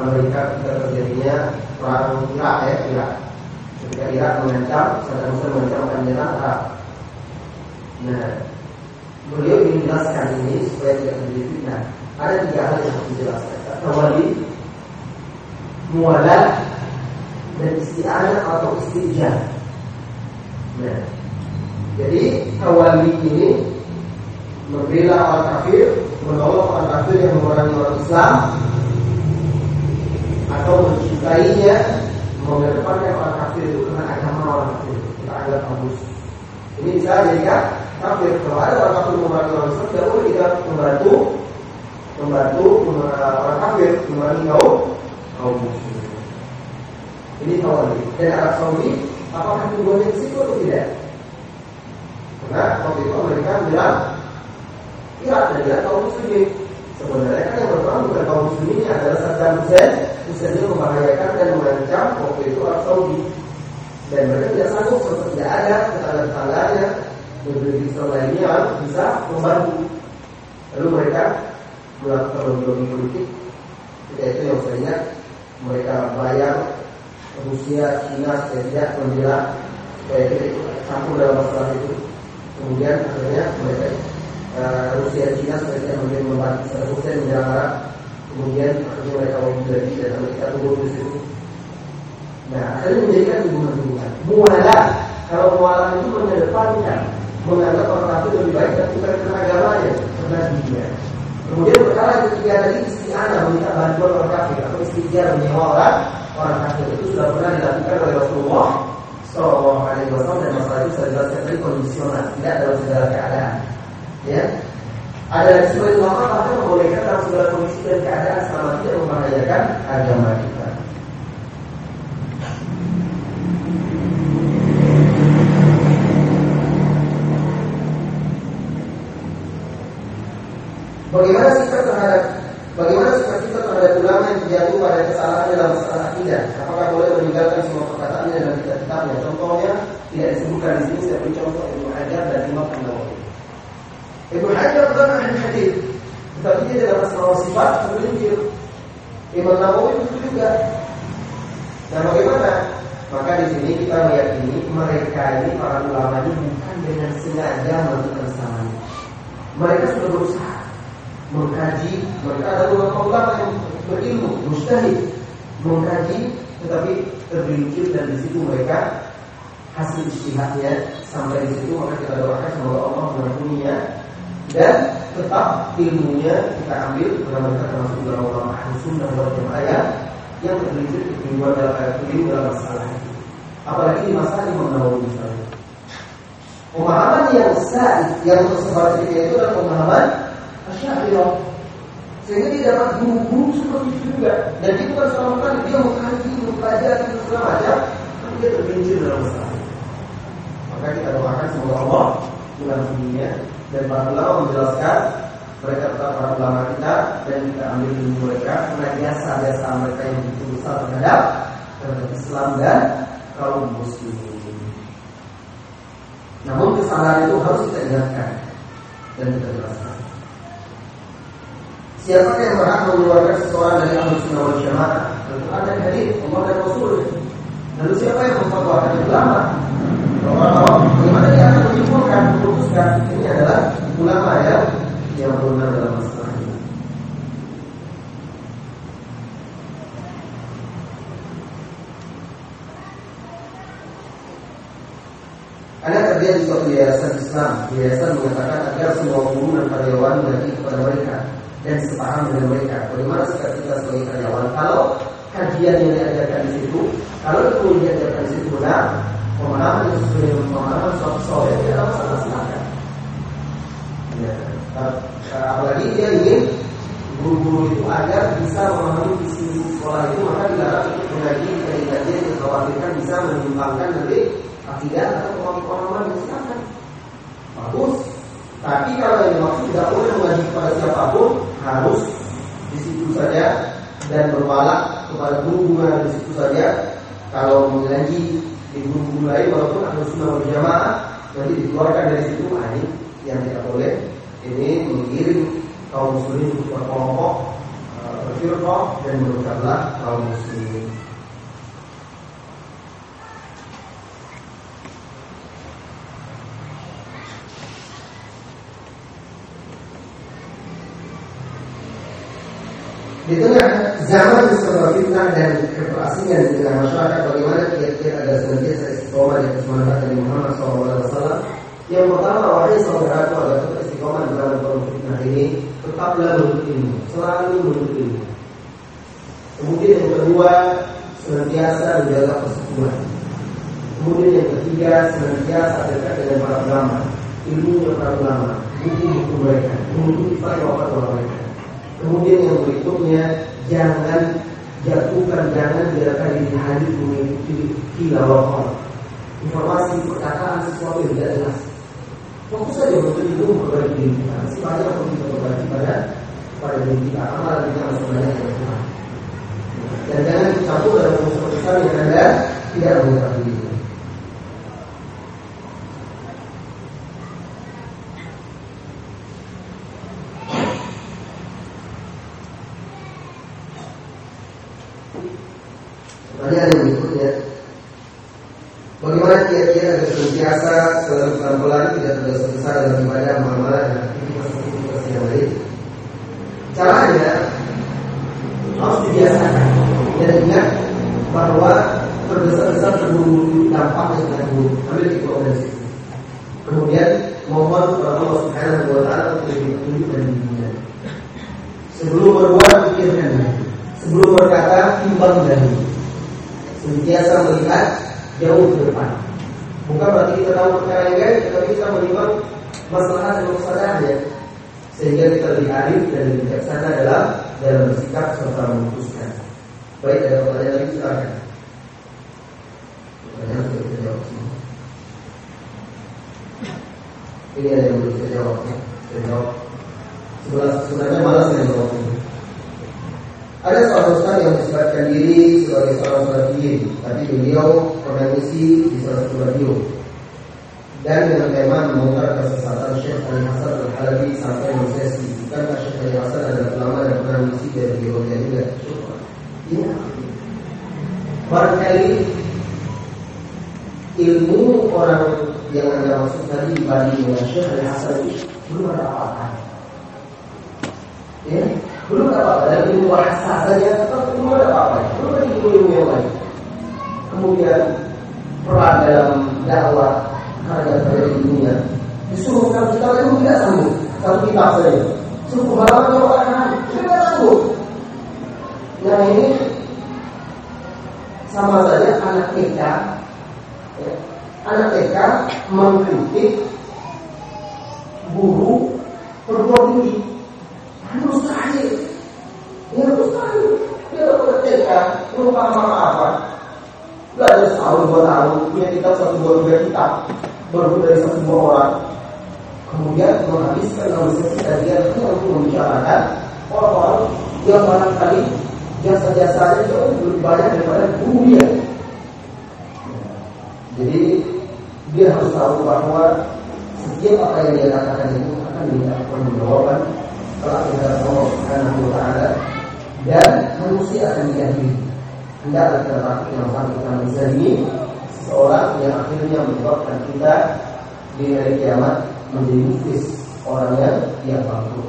Amerika ketika terjadinya perang Irak ya Irak. Ketika Irak mengancam Saddam Hussein mengancam menyerang Arab. Nah, beliau ingin menjelaskan ini supaya tidak terjadi fitnah. Ada tiga hal yang harus dijelaskan. Tawali, mualah, dan isti'anah atau istijah. Nah, jadi tawali ini membela orang kafir, menolong orang kafir yang memerangi orang Islam, atau mencintainya, mengedepankan orang kafir itu karena agama orang kafir. Kita anggap bagus. Ini bisa jadikan kafir. Kalau ada orang kafir memerangi orang Islam, tidak boleh kita membantu membantu orang kafir memerangi kaum kaum muslim. Ini tawali. Dan Arab Saudi, apakah tujuannya ke situ atau tidak? Karena waktu itu mereka bilang, tidak kaum muslimin. Sebenarnya kan yang berperang bukan kaum muslimin adalah Saddam Hussein. Hussein itu membahayakan dan mengancam waktu itu Arab Saudi. Dan mereka tidak sanggup serta tidak ada tetangga-tetangganya negeri Islam lainnya bisa membantu. Lalu mereka melakukan lobby politik. Ketika itu yang saya ingat mereka bayar Rusia, China tidak membela supaya tidak campur dalam masalah itu. Kemudian akhirnya mereka uh, Rusia, China tidak membela membantu Saddam Hussein menyerang Arab. Kemudian akhirnya mereka menjadi dan Amerika turun di situ. Nah, akhirnya menjadikan hubungan-hubungan. Mualah, kalau mualah itu mengedepankan menganggap orang kafir lebih baik dan bukan karena agamanya, karena dia. Kemudian perkara ketiga tadi isti'anah meminta bantuan orang kafir atau istijar menyewa orang orang kafir itu sudah pernah dilakukan oleh Rasulullah Shallallahu Alaihi Wasallam dan masalah itu saya jelaskan tadi kondisional, tidak dalam segala keadaan. Ya, ada sebagian ulama bahkan membolehkan dalam segala kondisi dan keadaan selama tidak membahayakan agama kita. Bagaimana sikap terhadap Bagaimana sikap kita terhadap ulama yang terjatuh pada kesalahan dalam masalah akidah? Apakah boleh meninggalkan semua perkataannya dalam kitab-kitabnya? Contohnya tidak disebutkan di sini. Saya beri contoh Ibnu Hajar dan Imam An-Nawawi. Ibnu Hajar bukan ahli hadis, tetapi dia dalam masalah sifat tergelincir. Imam Nawawi itu juga. Nah bagaimana? Maka di sini kita meyakini mereka ini para ulama ini bukan dengan sengaja melakukan kesalahan. Mereka sudah berusaha mengkaji mereka ada beberapa ulama yang berilmu mustahil mengkaji tetapi tergelincir dan di situ mereka hasil istihadnya sampai di situ maka kita doakan semoga Allah mengampuninya dan tetap ilmunya kita ambil karena mereka termasuk ulama-ulama ahli sunnah wal jamaah yang tergelincir kekeliruan dalam keliru dalam masalah itu. Apalagi di masalah Imam Nawawi misalnya. Pemahaman yang sah yang tersebar ketika itu adalah pemahaman Asy'ariyah. Sehingga dia dapat guru-guru seperti itu juga. Dan itu kan selama kali dia mengkaji, mempelajari segala macam, tapi dia tergelincir dalam masalah. Maka kita doakan semoga Allah mengampuninya dan para ulama menjelaskan mereka tetap para ulama kita dan kita ambil ilmu mereka karena biasa-biasa mereka yang begitu besar terhadap terhadap Islam dan kaum muslimin. Namun kesalahan itu harus kita ingatkan dan kita jelaskan. Siapa yang berhak mengeluarkan seseorang dari ahli sunnah wal jamaah? Tentu ada hadis Allah dan Rasul. Lalu siapa yang memfatwakan ulama? Orang-orang bagaimana dia akan menyimpulkan, memutuskan ini adalah ulama ya yang benar dalam masalah ini. Ada terjadi suatu yayasan Islam. Yayasan mengatakan agar semua guru dan karyawan mengerti kepada mereka dan sepaham dengan mereka. Bagaimana sikap kita sebagai karyawan? Kalau kajian yang diajarkan di situ, kalau itu diajarkan di situ benar, pemahaman yang sesuai dengan pemahaman suatu soleh tidak ada masalah silakan. Ya. Apalagi dia ingin guru-guru itu agar bisa memahami visi sekolah itu maka dilarang untuk mengaji kajian yang dikhawatirkan bisa menyimpangkan dari akidah atau pemahaman yang silakan. Bagus. Tapi kalau yang dimaksud tidak boleh mengaji kepada siapa pun harus di situ saja dan berwalak kepada yang di situ saja. Kalau mengaji di guru-guru lain walaupun harus sunnah berjamaah nanti dikeluarkan dari situ nah, ini yang tidak boleh ini mengirim kaum muslimin untuk berkelompok eh, berfirqah dan berkablah kaum muslimin Di tengah zaman serba fitnah dan keterasingan di tengah masyarakat, bagaimana kiat-kiat agar senantiasa istiqomah di atas Nabi Muhammad SAW? Yang pertama, wahai saudaraku agar tetap istiqomah dalam kolom fitnah ini, tetaplah menuntut ilmu, selalu menuntut ilmu. Kemudian yang kedua, senantiasa menjaga persekutuan. Kemudian yang ketiga, senantiasa dekat dengan para ulama, ilmu para ulama, buku-buku mereka, mengikuti fatwa-fatwa mereka. Kemudian yang berikutnya jangan jatuhkan, jangan biarkan diri hadir mengikuti kilawakon. Informasi perkataan sesuatu yang tidak jelas. Fokus saja untuk itu memperbaiki diri kita. Masih banyak yang kita pada pada diri kita. Amal kita masih banyak yang. Dan jangan campur dalam urusan yang anda tidak mengetahui. Pertanyaan yang berikutnya Bagaimana kiat-kiat agar selalu pelan-pelan tidak tergesa-gesa dalam ibadah, muamalah dan aktivitas-aktivitas yang lain? Caranya harus dibiasakan dan ingat bahwa tergesa-gesa terburu dampak yang sangat buruk. Ambil hikmah Kemudian mohon kepada Allah Subhanahu wa taala untuk lebih petunjuk dan bimbingan. Sebelum berbuat pikirkan Sebelum berkata timbang dahulu senantiasa melihat jauh ke depan. Bukan berarti kita tahu perkara yang gaib, tetapi kita menimbang masalah dan masalahnya sehingga kita lebih arif dan lebih bijaksana dalam dalam bersikap serta memutuskan. Baik, ada pertanyaan lagi silakan. Pertanyaan sudah kita jawab semua. Ini ada yang belum saya jawab. Saya jawab. Sebenarnya malas jawab ini. Ada seorang ustaz yang mengisbatkan diri sebagai seorang salafiyin, tapi beliau ngisi di salah satu radio. Dan dengan tema membongkar kesesatan Syekh Ali Hasan Al Halabi sampai mensesi. Bukankah Syekh Ali Hasan adalah ulama dan pernah ngisi dari radio juga? Iya. Barangkali ilmu orang yang anda maksud tadi dibanding dengan Syekh Ali Hasan itu belum ada apa-apa. Ya, belum ada apa-apa dari ilmu bahasa saja belum ada apa-apa belum ada ilmu yang lain kemudian peran dalam dakwah karya karya ilmunya disuruh kalau kita lain tidak sanggup satu kitab saja. Sepuluh halaman kalian kita nggak tahu. Nah ini sama saja anak TK, ya, anak TK mengkritik guru perguruan tinggi. Anu mustahil, ya mustahil. Dia TK, belum paham apa-apa. Belajar setahun dua tahun, punya kitab satu dua tiga kitab, baru dari satu dua orang. Kemudian menghabiskan organisasi kajian hanya untuk membicarakan orang-orang yang barangkali jasa-jasanya jauh lebih banyak daripada guru dia. Jadi dia harus tahu bahwa setiap apa yang dia katakan itu akan diminta pertanggungjawaban kalau kita Allah wa taala dan manusia akan diadili. Hendaklah kita yang sampai kita menzalimi seseorang yang akhirnya menyebabkan kita di hari kiamat menjadi muflis orang yang yang bangkrut.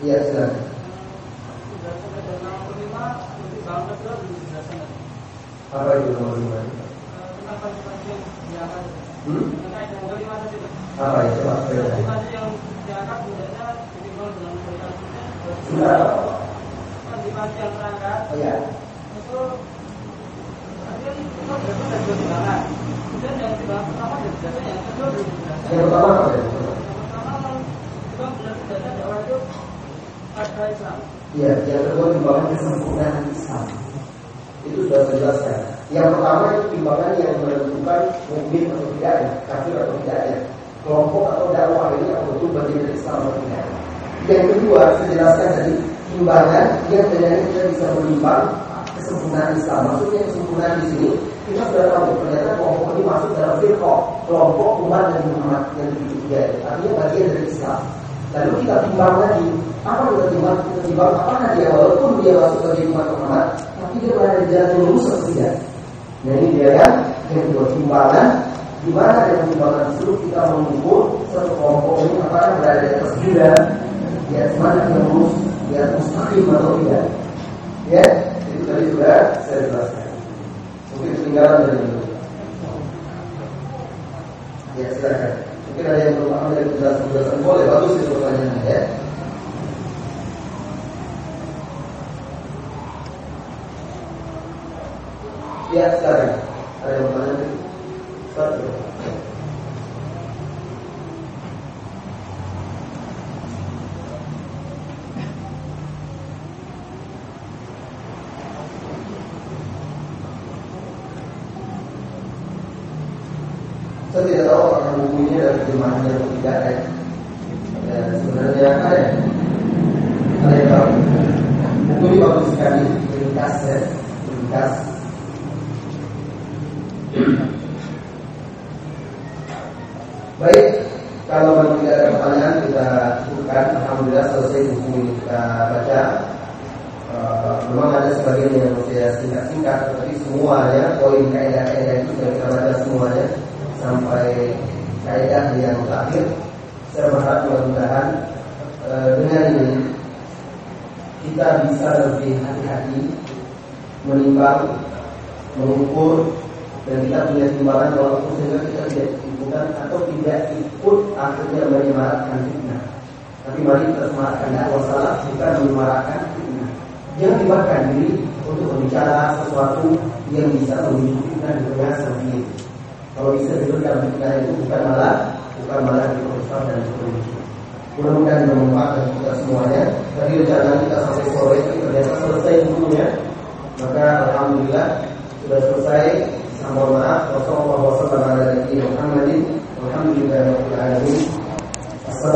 Iya silakan. Apa itu nomor lima? Hmm? Apa itu? Apa itu? Sudah. Oh, ya. Yang pertama apa ya? Iya, yang kedua timbangan Islam. Itu sudah. Yang pertama itu timbangan yang menentukan mungkin atau tidaknya, kafir atau tidaknya, kelompok atau dakwah ini atau betul bagian dari Islam atau tidak. Yang kedua saya jelaskan tadi timbangan yang dengan kita bisa menimbang kesempurnaan Islam. Maksudnya kesempurnaan di sini kita sudah tahu ternyata kelompok ini masuk dalam firqah kelompok umat Nabi Muhammad yang ketiga. Artinya bagian dari Islam. Lalu kita timbang lagi apa kita timbang? Kita timbang apakah dia walaupun dia masuk sebagai umat Muhammad, tapi dia berada di jalan yang lurus atau tidak? Nah ini dia kan yang kedua timbangan di mana dengan timbangan tersebut kita mengukur satu kelompok ini apakah berada di atas jalan atas mana yang di atas mustaqim atau tidak? Ya, itu tadi sudah saya jelaskan. Mungkin ketinggalan dari itu. Ya silakan. Mungkin ada yang belum paham dari penjelasan-penjelasan boleh bagus itu pertanyaannya ya. Ya silakan. Ada yang bertanya? Satu. Saya tidak tahu terjemahannya atau tidak ya.